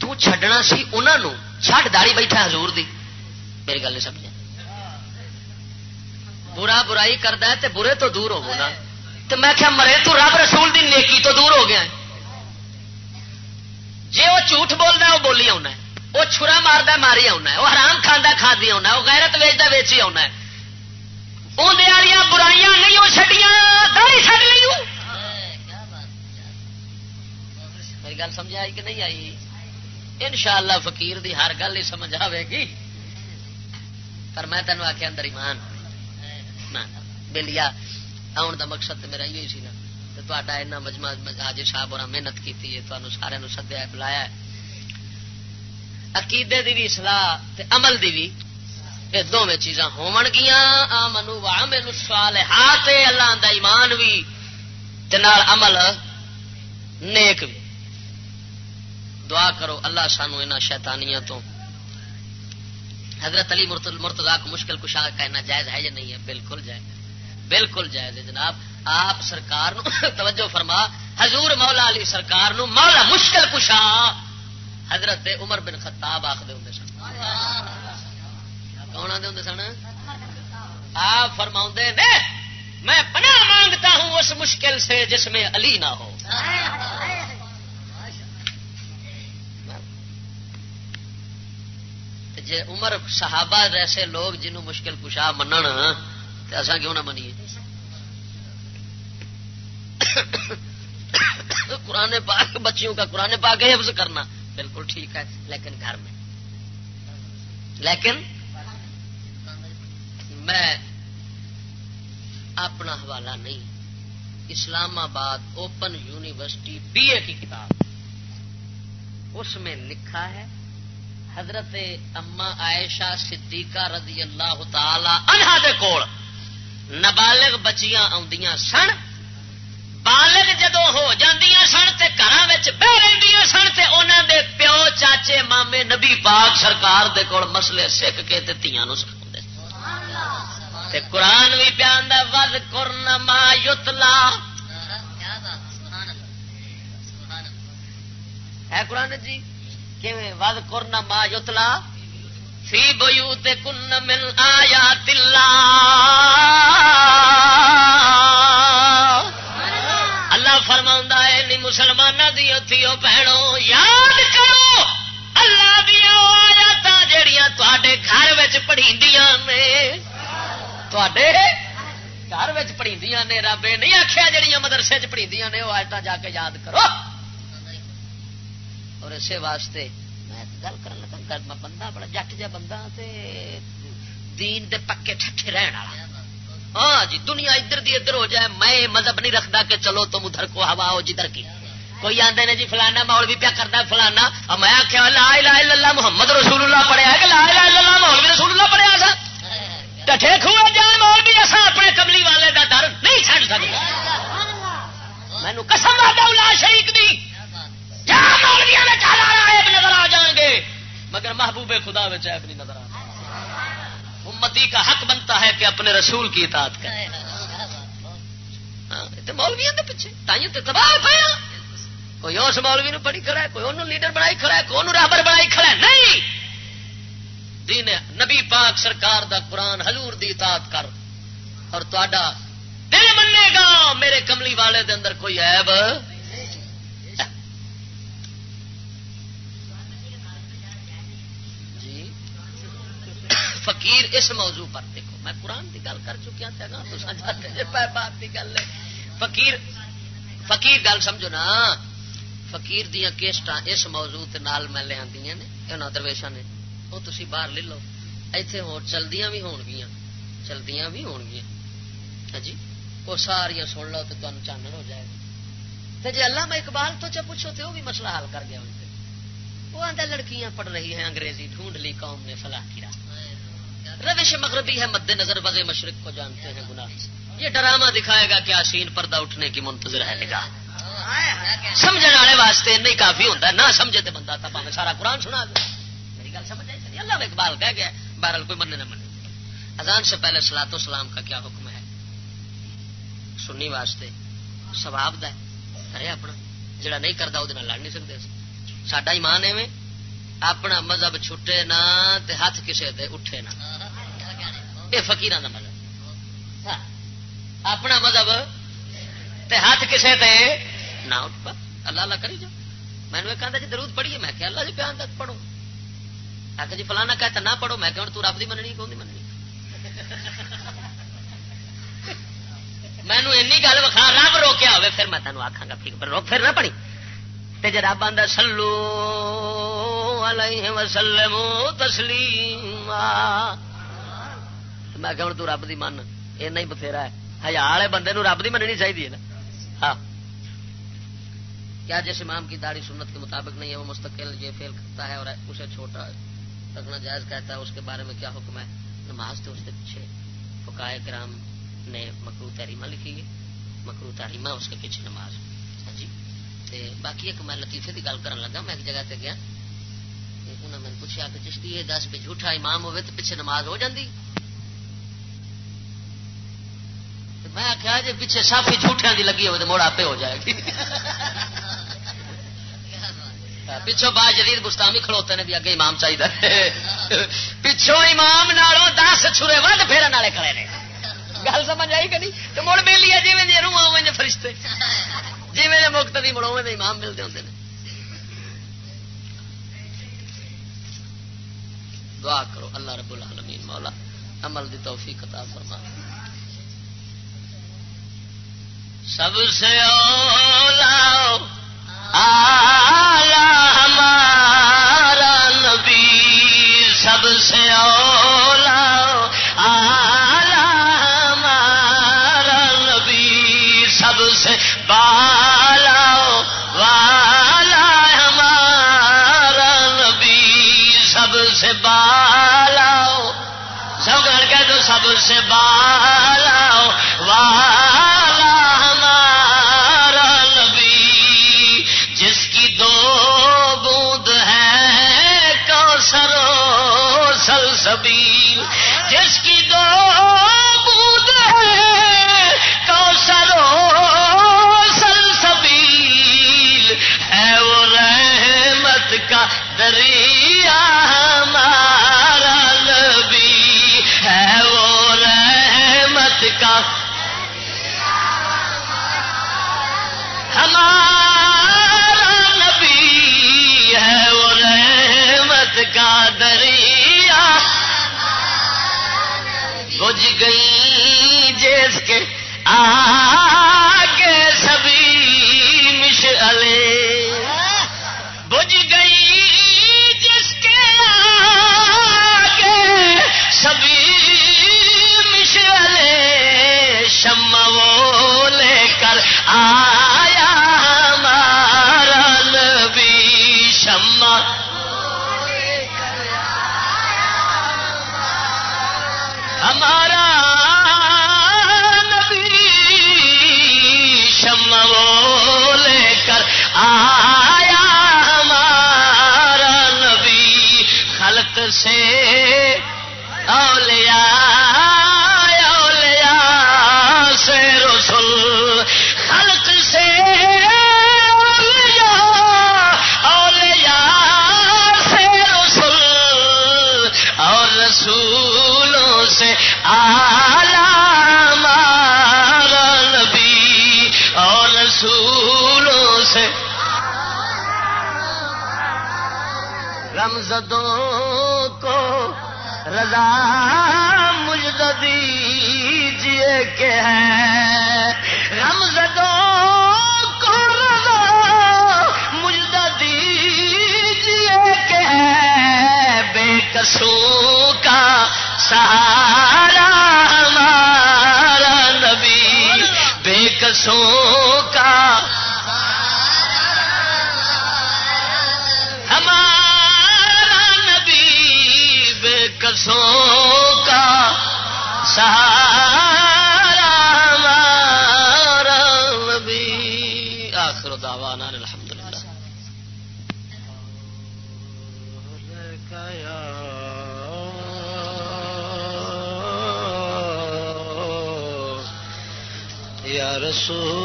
تو چھڈنا سی انہوں چھڈ داڑی بیٹھا حضور دی۔ میری گل نہیں سمجھا برا برائی کرتا ہے تے برے تو دور ہو تو میں کیا مرے تو رب رسول دی نیکی تو دور ہو گیا جی وہ جھوٹ بولتا وہ بولی آنا وہ چھرا مارتا ماری آنا وہ حرام کھانا کھانے آنا وہ غیرت ویچتا ویچی آنا ہے۔ اندر برائیاں نہیں وہ چڈیاں داری چڑ لی میری گل سمجھ آئی کہ نہیں آئی؟ ان شاء اللہ فکیر دی ہر گل ہی سمجھ آئے گی۔ پر میں تینوں آخیا اندر ایمان۔ بلیا آن کا مقصد میرا یہ سی نا۔ تا مجمع حاجی صاحب اور محنت کی سارے سدیا بلایا عقیدے دی بھی سلاح عمل دی بھی یہ دونوں چیزاں ہون گیا منو واہ میرے سوال ہاتھ اللہ دا ایمان بھی عمل نیک بھی دعا کرو اللہ سانو ان شیطانیاں تو۔ حضرت علی مرتضا کو مشکل کشا کہنا جائز ہے یا نہیں ہے؟ بالکل جائز بالکل جائز ہے جناب۔ آپ سرکار نو توجہ فرما۔ حضور مولا علی سرکار نو مولا مشکل کشا۔ حضرت عمر بن خطاب آخر ہوں سن۔ کون آدھے ہوں سن؟ آپ فرما نے، میں پناہ مانگتا ہوں اس مشکل سے جس میں علی نہ ہو۔ جی عمر صحابہ جیسے لوگ جنہوں مشکل کشا منن تو اصا کیوں نہ منیے؟ قرآن پاک، بچیوں کا قرآن پاک حفظ کرنا بالکل ٹھیک ہے، لیکن گھر میں۔ لیکن میں اپنا حوالہ نہیں۔ اسلام آباد اوپن یونیورسٹی بی اے کی کتاب۔ اس میں لکھا ہے، حضرت اما عائشہ صدیقہ رضی اللہ تعالی عنہ دے کول نابالغ بچیاں آدیاں سن۔ بالغ جدو ہو جاندیاں سن تے گھر بہ رہی سن تے انہوں دے پیو، چاچے، مامے، نبی پاک سرکار دے کول مسلے سکھ کے تے تیاں سکھا قرآن بھی پیان ود کرنا یتلا. ہے قرآن جی؟ ود کرنا ما یتلا؟ فی بو تے کن مل آیا تلا اللہ فرما ہے نی مسلمان دی تھیو بہنوں یاد کرو، اللہ دیا آیا پڑھی نے۔ گھر پڑھی نے رب نہیں آخیا جہیا مدرسے پڑھی نے وہ آٹا جا کے یاد کرو اور اسی واسطے میں گل کر لگا میں بندہ بڑا جٹ جا بندہ تے دین دے پکے ٹھٹے رہن والا ہاں جی دنیا ادھر دی ادھر ہو جائے میں مذہب نہیں رکھتا کہ چلو تم ادھر کو ہوا ہو جدھر کی کوئی آدھے نے جی فلانا مول بھی پیا کرتا فلانا میں آخیا لا الہ الا اللہ محمد رسول اللہ پڑھیا کہ لا الہ الا اللہ مول بھی رسول اللہ پڑھیا سا ٹھے کھوا جان مول بھی اصا اپنے کملی والے دا ڈر نہیں چڑ سکتے۔ مینو قسم لا شریک دی۔ مولویا میں چال نظر آ جان گے۔ مگر محبوب خدا میں چیب نہیں نظر آ امتی کا حق بنتا ہے کہ اپنے رسول کی اطاعت کرے۔ ہاں، مولویا پیچھے۔ تائیوں تو تباہ پایا کوئی اس مولوی نو پڑھی کھڑا ہے کوئی انہوں لیڈر بنائی کھڑا ہے کوئی انہوں رابر بنائی کھڑا ہے۔ نہیں! دین نبی پاک سرکار دا قرآن حضور دی اطاعت کر۔ اور تا دل منے گا، میرے کملی والے دے اندر کوئی عیب؟ جی۔ فقیر اس موضوع پر، دیکھو، میں قرآن کی گل کر چکیا تھا نا، تو بات کی گل ہے۔ فقیر فقیر گل سمجھو نا۔ فقیر دیا کیسٹ اس موضوع نال میں لیا نے درویشا نے۔ وہ تھی باہر لے لو ایتھے ہو چلدیاں بھی ہون گیا چلدیاں بھی ہون گیا ہاں جی وہ ساریا سن لو تو تمہیں چانن ہو جائے گا جی اللہ میں اقبال تو چا پوچھو تو وہ بھی مسئلہ حل کر گیا وہ آدھا لڑکیاں پڑھ رہی ہیں انگریزی ڈھونڈ لی قوم نے فلاح کی روش مغربی ہے مد نظر وز مشرق کو جانتے ہیں گناہ یہ ڈرامہ دکھائے گا کہ آسین پردہ اٹھنے کی منتظر ہے نگاہ سمجھنے والے واسطے نہیں کافی ہوتا ہے نہ سمجھے تو بندہ تھا پہ سارا قرآن سنا دے اللہ میں اقبال کہہ گیا بہرحال کوئی مننے نہ منے اذان سے پہلے سلا تو سلام کا کیا حکم ہے؟ سننی واسطے۔ سواب دا ہے۔ اپنا، جڑا نہیں کرتا وہ لڑ نہیں سکتے ساڈا ایمان ایویں، اپنا مذہب چھٹے نہ تے ہاتھ کسے دے اٹھے نہ۔ یہ فقیران کا مذہب۔ ہاں، اپنا مذہب تے ہاتھ کسے دے نہ اٹھ پا۔ اللہ اللہ کری جا۔ میں نے کہا جی درود پڑھیے، میں کہ اللہ جی پیان تک پڑھو آ جی فلانا کہتا نہ پڑھو، میں کہ رب کی مننی، کون مننی؟ مینو این گل وکھا، رب روکیا ہوئے، پھر میں تینوں آخا گا پھر روک پھر نہ پڑھی۔ تے جی رب آدھا سلو علیہ وسلم تسلیم میں کہ ہوں تو رب دی من یہ نہیں بتھیرا ہے۔ ہزار والے بندے رب دی مننی چاہیے نا۔ ہاں۔ کیا جس امام کی داڑھی سنت کے مطابق نہیں ہے، وہ مستقل یہ فیل کرتا ہے اور اسے چھوٹا رکھنا جائز کہتا ہے، اس کے بارے میں کیا حکم ہے؟ نماز تو اس کے پیچھے فکائے کرام نے مکرو تحریمہ لکھی ہے۔ مکرو تحریمہ اس کے پیچھے نماز۔ ہاں جی۔ تے باقی ایک میں لطیفے کی گل کرن لگا، میں ایک جگہ تے گیا۔ انہوں نے پوچھا کہ چشتی یہ دس بھی جھوٹا امام ہوئے تو پیچھے نماز ہو جاندی؟ میں آخیا جی پیچھے سافی جھوٹیا کی لگی ہوئے تو موڑ آپ ہو جائے گی۔ پچھو با جدید گستامی کھڑوتے نے بھی اگے امام چاہیے پچھو امام نالوں دس چھرے ود پھیرن والے کھڑے نے۔ گل سمجھ آئی کہ نہیں؟ تو مڑ ملی ہے جی میں روح اوے فرشتے جی میں مکت نہیں مڑ اوے امام ملتے ہوں دعا کرو، اللہ رب العالمین، مولا، عمل دی توفیق عطا فرما۔ سب سے اولا ہمارا سے بالا والا ہمارا نبی، جس کی دو بوند ہے کو سرو سلسبیل۔ جس کی دو بوند ہے کو سرو سلسبیل۔ ہے وہ رحمت کا دریا بج گئی جیس کے آگے سبھی مشعلے۔ بج گئی جس کے آگے سبھی مشعلے۔ شمع وہ لے کر آ آیا ہمارا نبی خلق سے اولیاء اولیاء سے رسول خلق سے اولیاء اولیاء سے رسول اور رسولوں سے آلہ ہمارا نبی اور رسولوں سے رمزدوں کو رضا مجد دیجیے کہ ہے رمزدوں کو رضا مجد دیجیے کہ ہے بے کسوں کا سہارا ہمارا نبی، بے کسوں کا سہارا ہمارا نبی آخر دعوانا الحمدللہ یا رسول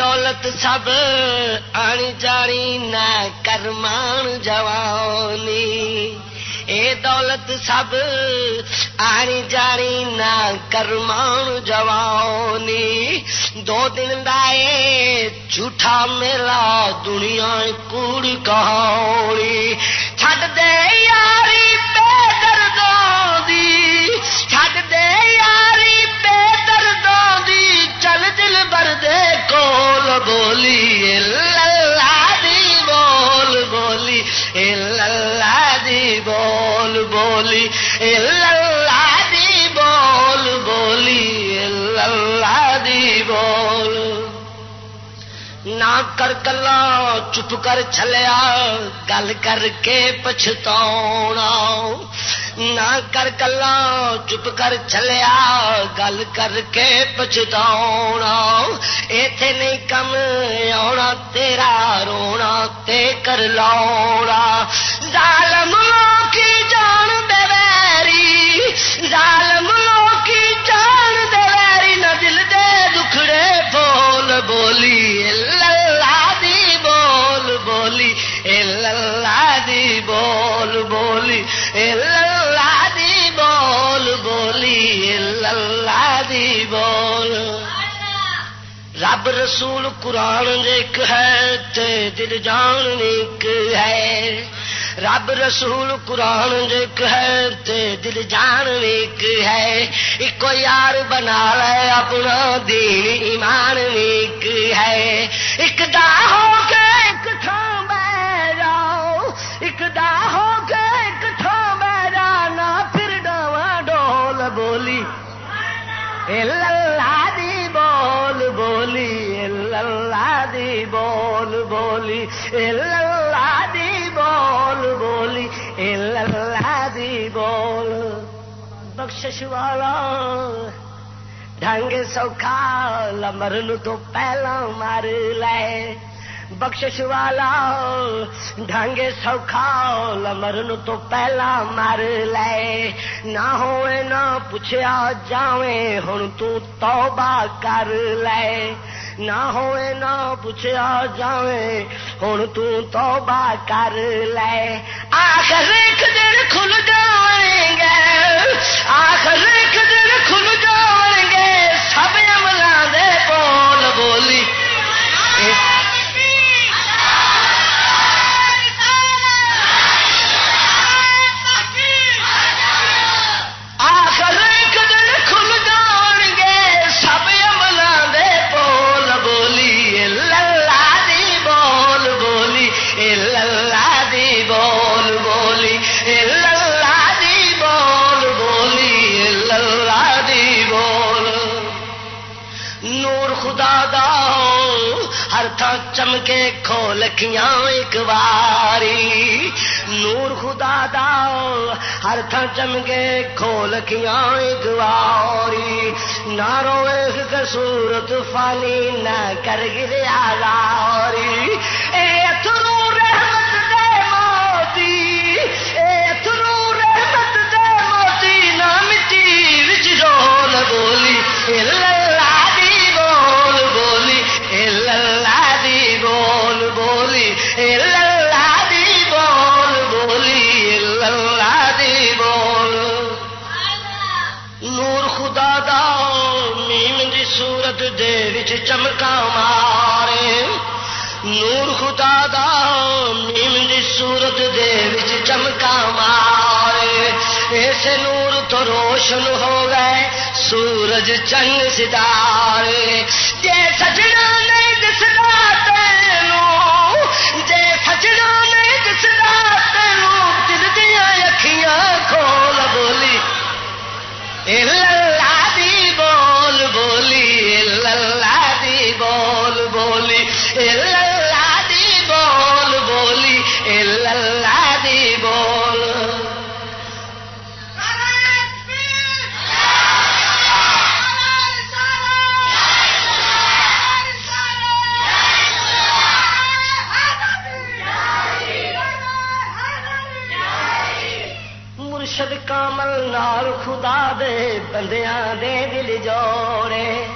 دولت سب آنی جانی نہ کرمان جوانی۔ اے دولت سب آنی جانی نہ کرمان جوانی۔ دو دن دائے جھوٹا میلا دنیا کوڑ کہانی۔ چھڈ دے یاری بے دردوں دی چھڈ دے یاری چل دل بردے کول بولی اللہ دی بول بولی اللہ دی بول بولی اللہ دی بول بولی اللہ دی بول۔ نہ کر کلا، چپ کر چلیا گل کر کے پچھتا نہ کر کلا چپ کر چلیا گل کر کے پچھتا ایتھے نہیں کم آنا تیرا رونا تے کر لاؤنا ظالم کی جان دے ویری ظالم کی جان دے ویری نہ دل دے دکھڑے بول بولی اللہ دی بول بولی اللہ دی بول بولی اللہ بول بولی اللہ دی بول. رب رسول قرآن ایک ہے تے دل جان ایک ہے. رب رسول قرآن ایک ہے تے دل جان ایک ہے. ایک یار بنا لے اپنا دین ایمان ایک ہے. ایک دا ہو کے دی بول بولی، اللہ دی بول بولی، اللہ دی بول۔ بخشش والا، ڈھنگ سوکھا، لمر تو پہلا مار لے۔ بخشش والا ڈھنگ سوکھا، لمرن تو پہلا مر لے۔ نہ ہوئے، نہ پوچھا جاویں ہوں تو توبہ کر لے۔ نہ ہوئے، نہ پوچھا جاویں ہوں تو توبہ کر لے۔ آخر ایک دن کھل جائیں گے آخر ایک دن کھل جائیں گے۔ سب عملہ دے بول بولی۔ ہر تھان چمکے کھولکیاں ایک باری نور خدا دا ہر تھان چمکے کھولکیاں ایک باری نہ روے صورت فانی، نہ کر گریا گاری اے اترو رحمت دے موتی، اے اترو رحمت دے موتی، نہ مٹی وچ رول بولی دے وچ چمکا مارے نور خدا دا میم دی صورت دے وچ چمکا مارے ایسے نور تو روشن ہو گئے سورج چند ستارے جے سجنا نہیں دسدا تینوں جے سجنا نہیں دسدا تینوں دل دیا اکھیاں کھول بولی بولی اللہ دی بول بولی اللہ دی بول بولی اللہ خدا دے بندیاں دے دل جوڑے۔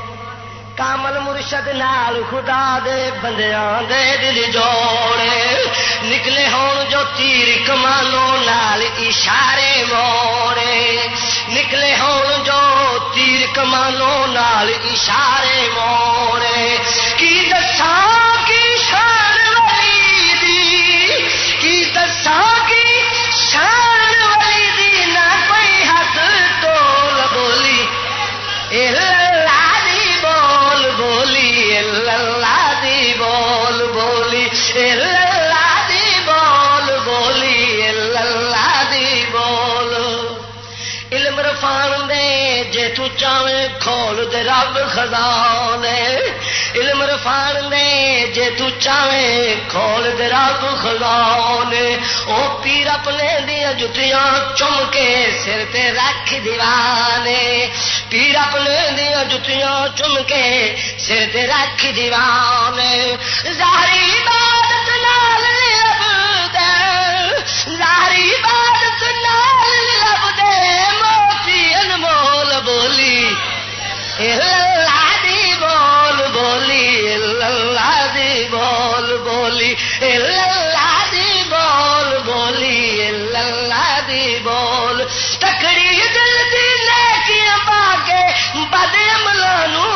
کامل مرشد نال خدا دے بندیاں دے دل جوڑے۔ نکلے ہون جو تیر کمانوں نال اشارے موڑے۔ نکلے ہون جو تیر کمانوں نال اشارے موڑے۔ کی دساں کی شان ولی دی؟ کی دساں کی شان چاویں کھول دے رب خزانے۔ علم رفان دے جے تو چاویں کھول دے رب خزانے۔ او پیر اپنے دیا جتیاں چم کے سر تے رکھ دیوانے۔ پیر اپنے دیا جتیاں چم کے سر تے رکھ دیوانے۔ ظاہری عبادت نال لب دے۔ ظاہری عبادت اللہ دی بول بولی، اللہ دی بول بولی، اللہ دی بول بولی، اللہ دی بول۔ تکڑی دل دی نیکیاں پا کے، بدے ملانوں